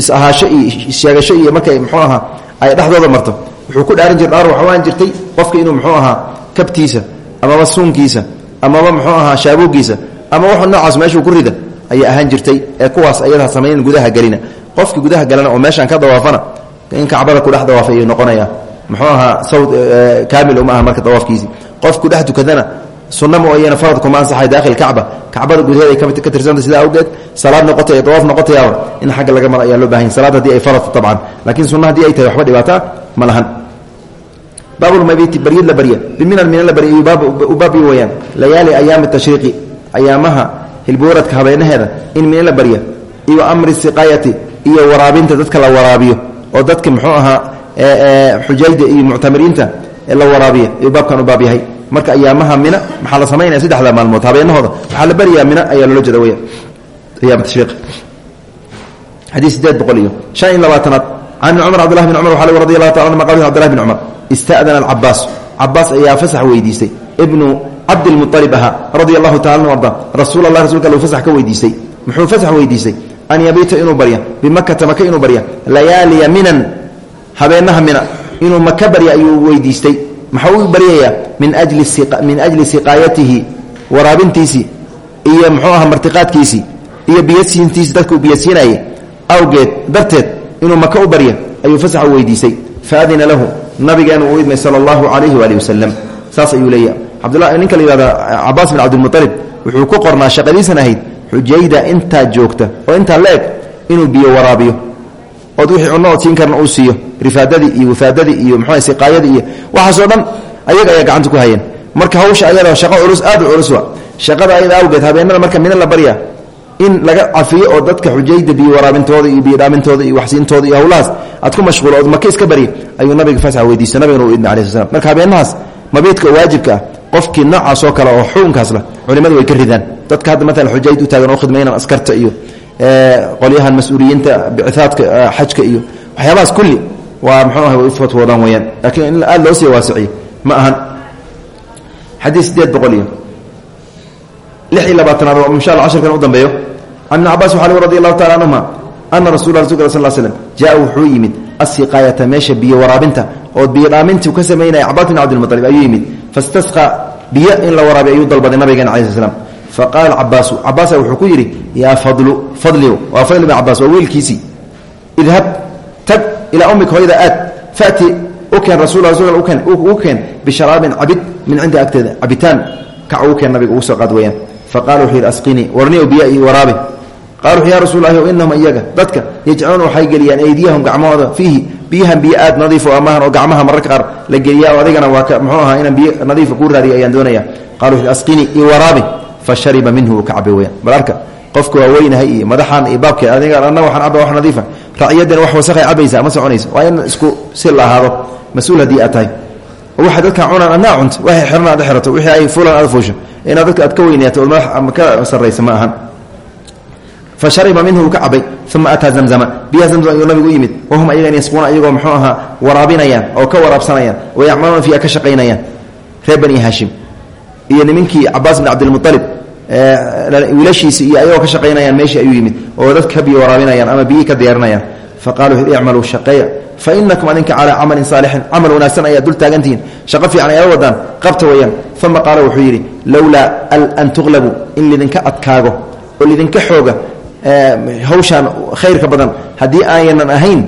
is-ahaasho iyo sheegasho iyo markay muxuu ahaa ay dhexdooda marto. Wuxuu ku dhaaran jira dhaar waxawaan jirtay qofka inuu muxuu ahaa kabtiisa amaba suunkiisa amaba muxuu ahaa shaabuuggiisa ama wuxuu noocaas meeshuu ku rida ayay ahaan jirtay ee kuwaas ayadaa samaynan gudaha gelina qofki gudaha galana oo meeshaan ka dawaafana in kacbada kudhex dawaafay ayuu noqonaya muxuu ahaa sawd kaamil uma aha marka dawaafkiisii qof kudhex tukadana sunna mooyane faradkuma ansaxay dakhil kacba. Kacbada gudaheed ay ka tirsanta sidaa awgeed salaad noqotay ee dawaaf noqotayaaba in xagga laga maro ayaa loo baahan haddii ay faradto tabcan. Laakiin sunna ay tahay waxba dhibaataa ma baabulmabiti baryid la barya biminan mina la barya u baabi weyaan layaali ayaami tashriiqi ayaamaha hilbuuradka habeenaheeda in mina la barya iyo amri siqaayati iyo waraabinta dadka la waraabiyo oo dadka muxuu ahaa xujayda iyo muctamiriinta la waraabiya ayuu baabkan u baab yahay. Marka ayaamaha mina maxaa la samaynaya saddexda maalmood habeenahooda? Waxaa la baryaa mina? Ayaa loola jeeda weya ayaam tashriiq. Xadiis sideed boqol iyo shan iyo labaatanaad ibni cumar cbdillahi bin cumar waxaa radi allahu taala anuma qal cbdillahi bin cumar ista'dana alcabaas cabaas ayaa fasax weydiistay. Ibnu cabdilmualib ahaa radia allahu taala arda. Rasuul allah rasulka aluu fasax ka weydiistay. Muxuu fasax weydiistay? An yabiita inuu barya. Bimakata maka inuu barya. Layaaliya minan. Habeenaha mina. Inuu maka barya ayuu weydiistay. Maxuu u baryayaa? Min ajli siqaayatihi waraabintiisii iyo muxuu aha martiqaadkiisii iyo biyasiintiisi dadka uu biyasiinayay awgeed darteed inuu maka u barya ayuu fasax u weydiisay. Faadina lahu nabigeenu uu idmay sala allahu calayhi waali wasalam saas ayuu leeyahy cabdula ninka la yihahda cabaas bin cabdilmualib wuxuu ku qornaa shaqadiisan ahayd xujayda intaa joogta oo intaa la-eg inuu biyo waraabiyo. Ood wixii cunno ood siin karna uu siiyo rifaadadii iyo wafaadadii iyo muxua siqaayadii iyo waxaasoo dhan ayaga ayaa gacanta ku hayeen. Marka hawsha ayada shaqo culus aad u culus wa shaqada ayada awgeed habeenada marka mina la barya in laga cafiyo oo dadka xujayda biyo waraabintooda iyo biyodhaamintooda iyo waxsiintooda iyo hawlahaas aad ku mashquulo ood maka iska barya ayuu nabiga fasax weydiistay nabigana uu idmi alai sl marka habeenahaas mabiidka waajibka ah qofkii noocaas oo kale oo xukunkaas lah culimadu way ka ridaan. Dadka hadda maalan xujayd u taagan oo khidmaynan askarta iyo qolyahan mas'uuliyiinta biciaadka xajka iyo waxyaabahaas kulli waa mxuu ah way u fatwoodaan weyaan laakiin in aad loo sii waasiciyo ma ahan. Xadiis sideed boqol iyo labaatanaad oo insha alla cashirkan u dambeeyo ibni cabas waxaa radi allahu tacala canhuma ana rasul rasulka sal l slm jaa wuxuu yimid asiqaayata meesha biyo waraabinta oo biyo dhaamintii ka samaynaya cabaas bin cabdilmualib ayuu yimid fastasqa biyo in la waraabiy ayuu dalbaday nabigeena cala sl slam faqaala cabaasu cabaasa wuxuu ku yidhi yaa fadlu fadliu waa fadli bin cabaas waa wiilkiisii idhab tag ilaa ummika hooyada aad fati u keen rasul u keen bisharaabin cabid min cindi agteeda cabitaan kac ugu keen nabiga ugu soo qaad weyaan faqala wuxuu yidhi asqinii warniyo biyo io waraabi qala wuxu ya rasuul lahi inahum iyaga dadka yajcaluuna waxay geliyaan aydiyahum gacmahooda fiihi. Biyahan biyo aad nadiifo amahan oo gacmaha mararka qaar la geliyaa oo adigana waa muxuu ahaa inaan biyo nadiifa kuu raadiya ayaan doonaya qala wuxu asqinii io waraabi fashariba minhu uu ka cabay weyaan. Waa weynahay iyo baabke adiga anna waxaan caba wax nadiifa. Raciyadana wax wasakhay cabaysa ma soconayso waa in isku si la ahaado mas'uul waxa dadka cunaan adnaa cunta waxay xiran aad xirato wixii ay fulan aad fuusho. Inaad dadka aad ka weynaato ood madax ama ka sarraysa ma ahan fa shariba minhu uu ka cabay uma ataa zamzama biyaha zamzam ayuu nabigu yimid wahum ayagan yasquuna iyagoo muxuu ahaa waraabinayaan oo ka waraabsanayaan wayacmaluuna fiiha ka shaqaynayaan reer bani haashim iyo nimankii cabaas bin cabdilmualib wiilashiisi iyo ayagoo ka shaqaynayaan meeshii ayuu yimid oo dad ka biyo waraabinayaan ama biyihii ka diyaarinayaan faqala wuxu icmaluu shaqeeya fa inakum adinka calaa camalin saalixin camal wanaagsan ayaad dul taagantihiin shaqo fiican ayaala wadaan qabta weyaan uma qaala wuxuu yidhi hawshaan khayrka badan haddii aanan ahayn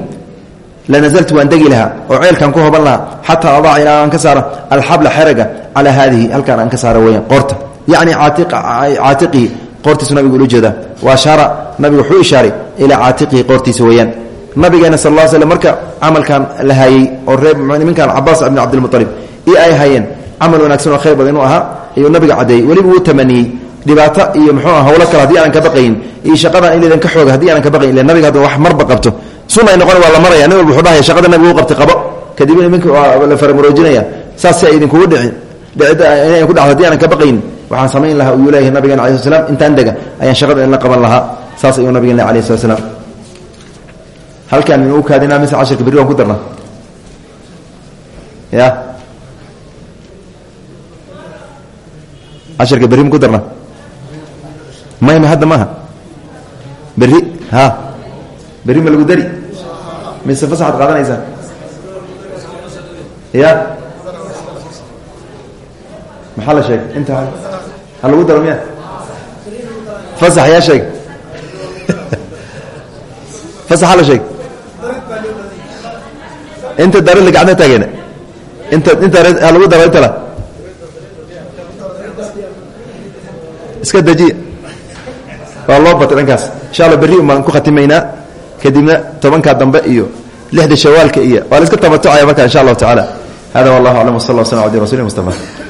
lanazaltu waan degi lahaa oo ceelkaan ku hoban lahaa xataa adaca ilaa aan ka saaro alxabla xeraga calaa haadihi halkaan aan ka saaro weyaan qoorta. Yacni caatiqihi qoortiisu nabigu ula jeedaa. Wa ashaara nabigu wuxuu ishaaray ilaa caatiqihi qoortiisa weeyaan. Nabigeena sal lla slm marka camalkan la haayey oo reer niminkan cabaas bn cabdilmualib i ay hayeen camal wanaagsan oo khayr badan inuu ahaa ayuu nabiga caddeeyey weliba wuu tamaniyey dhibaato iyo mxuu hawlo kale haddii aanan ka baqayn iyo shaqadan in lidan ka xooga haddii aanan ka baqayn ila nabiga wax marba qabto. Sunay noqon waa la maraya nin wuxuu dhahaya shaqada nabigu u qabtay qabo. Kadibna niminka waa la faramuroojinaya saas si ay idinkugu dhicin. Dhicida inayn ku dhacdo haddii aanan ka baqayn waxaan samayn lahaa uyuu leeyahay nabigeena alai sl slam intaan dega. Ayaan shaqada in la qaban lahaa. Saas ayuu nabigen le alayh halkaan inuu kaadinaa mise cashirka berri ku darna ya cashirka berri ku darna mayma hadda maaha. Berri ha. Berri ma lagu dari? Mise fasaxaad qaadanaysaa ya. Maxaa la sheegay? Inta ha lagu daro miya fasax yaa sheeg <laughs> fasax ha la sheeg inta darid la gacanta taageena. Inta inta ha lagu daro intala. Iska dejiya waa loo batay dhankaas. Insha alla berri umaan ku khatimaynaa. Kadibna tobanka dambe iyo lixda shawaalka iyo waa la iska tamatocaya marka insha allahu tacaala. Hada wallahu aclam w sal lla w slam abdi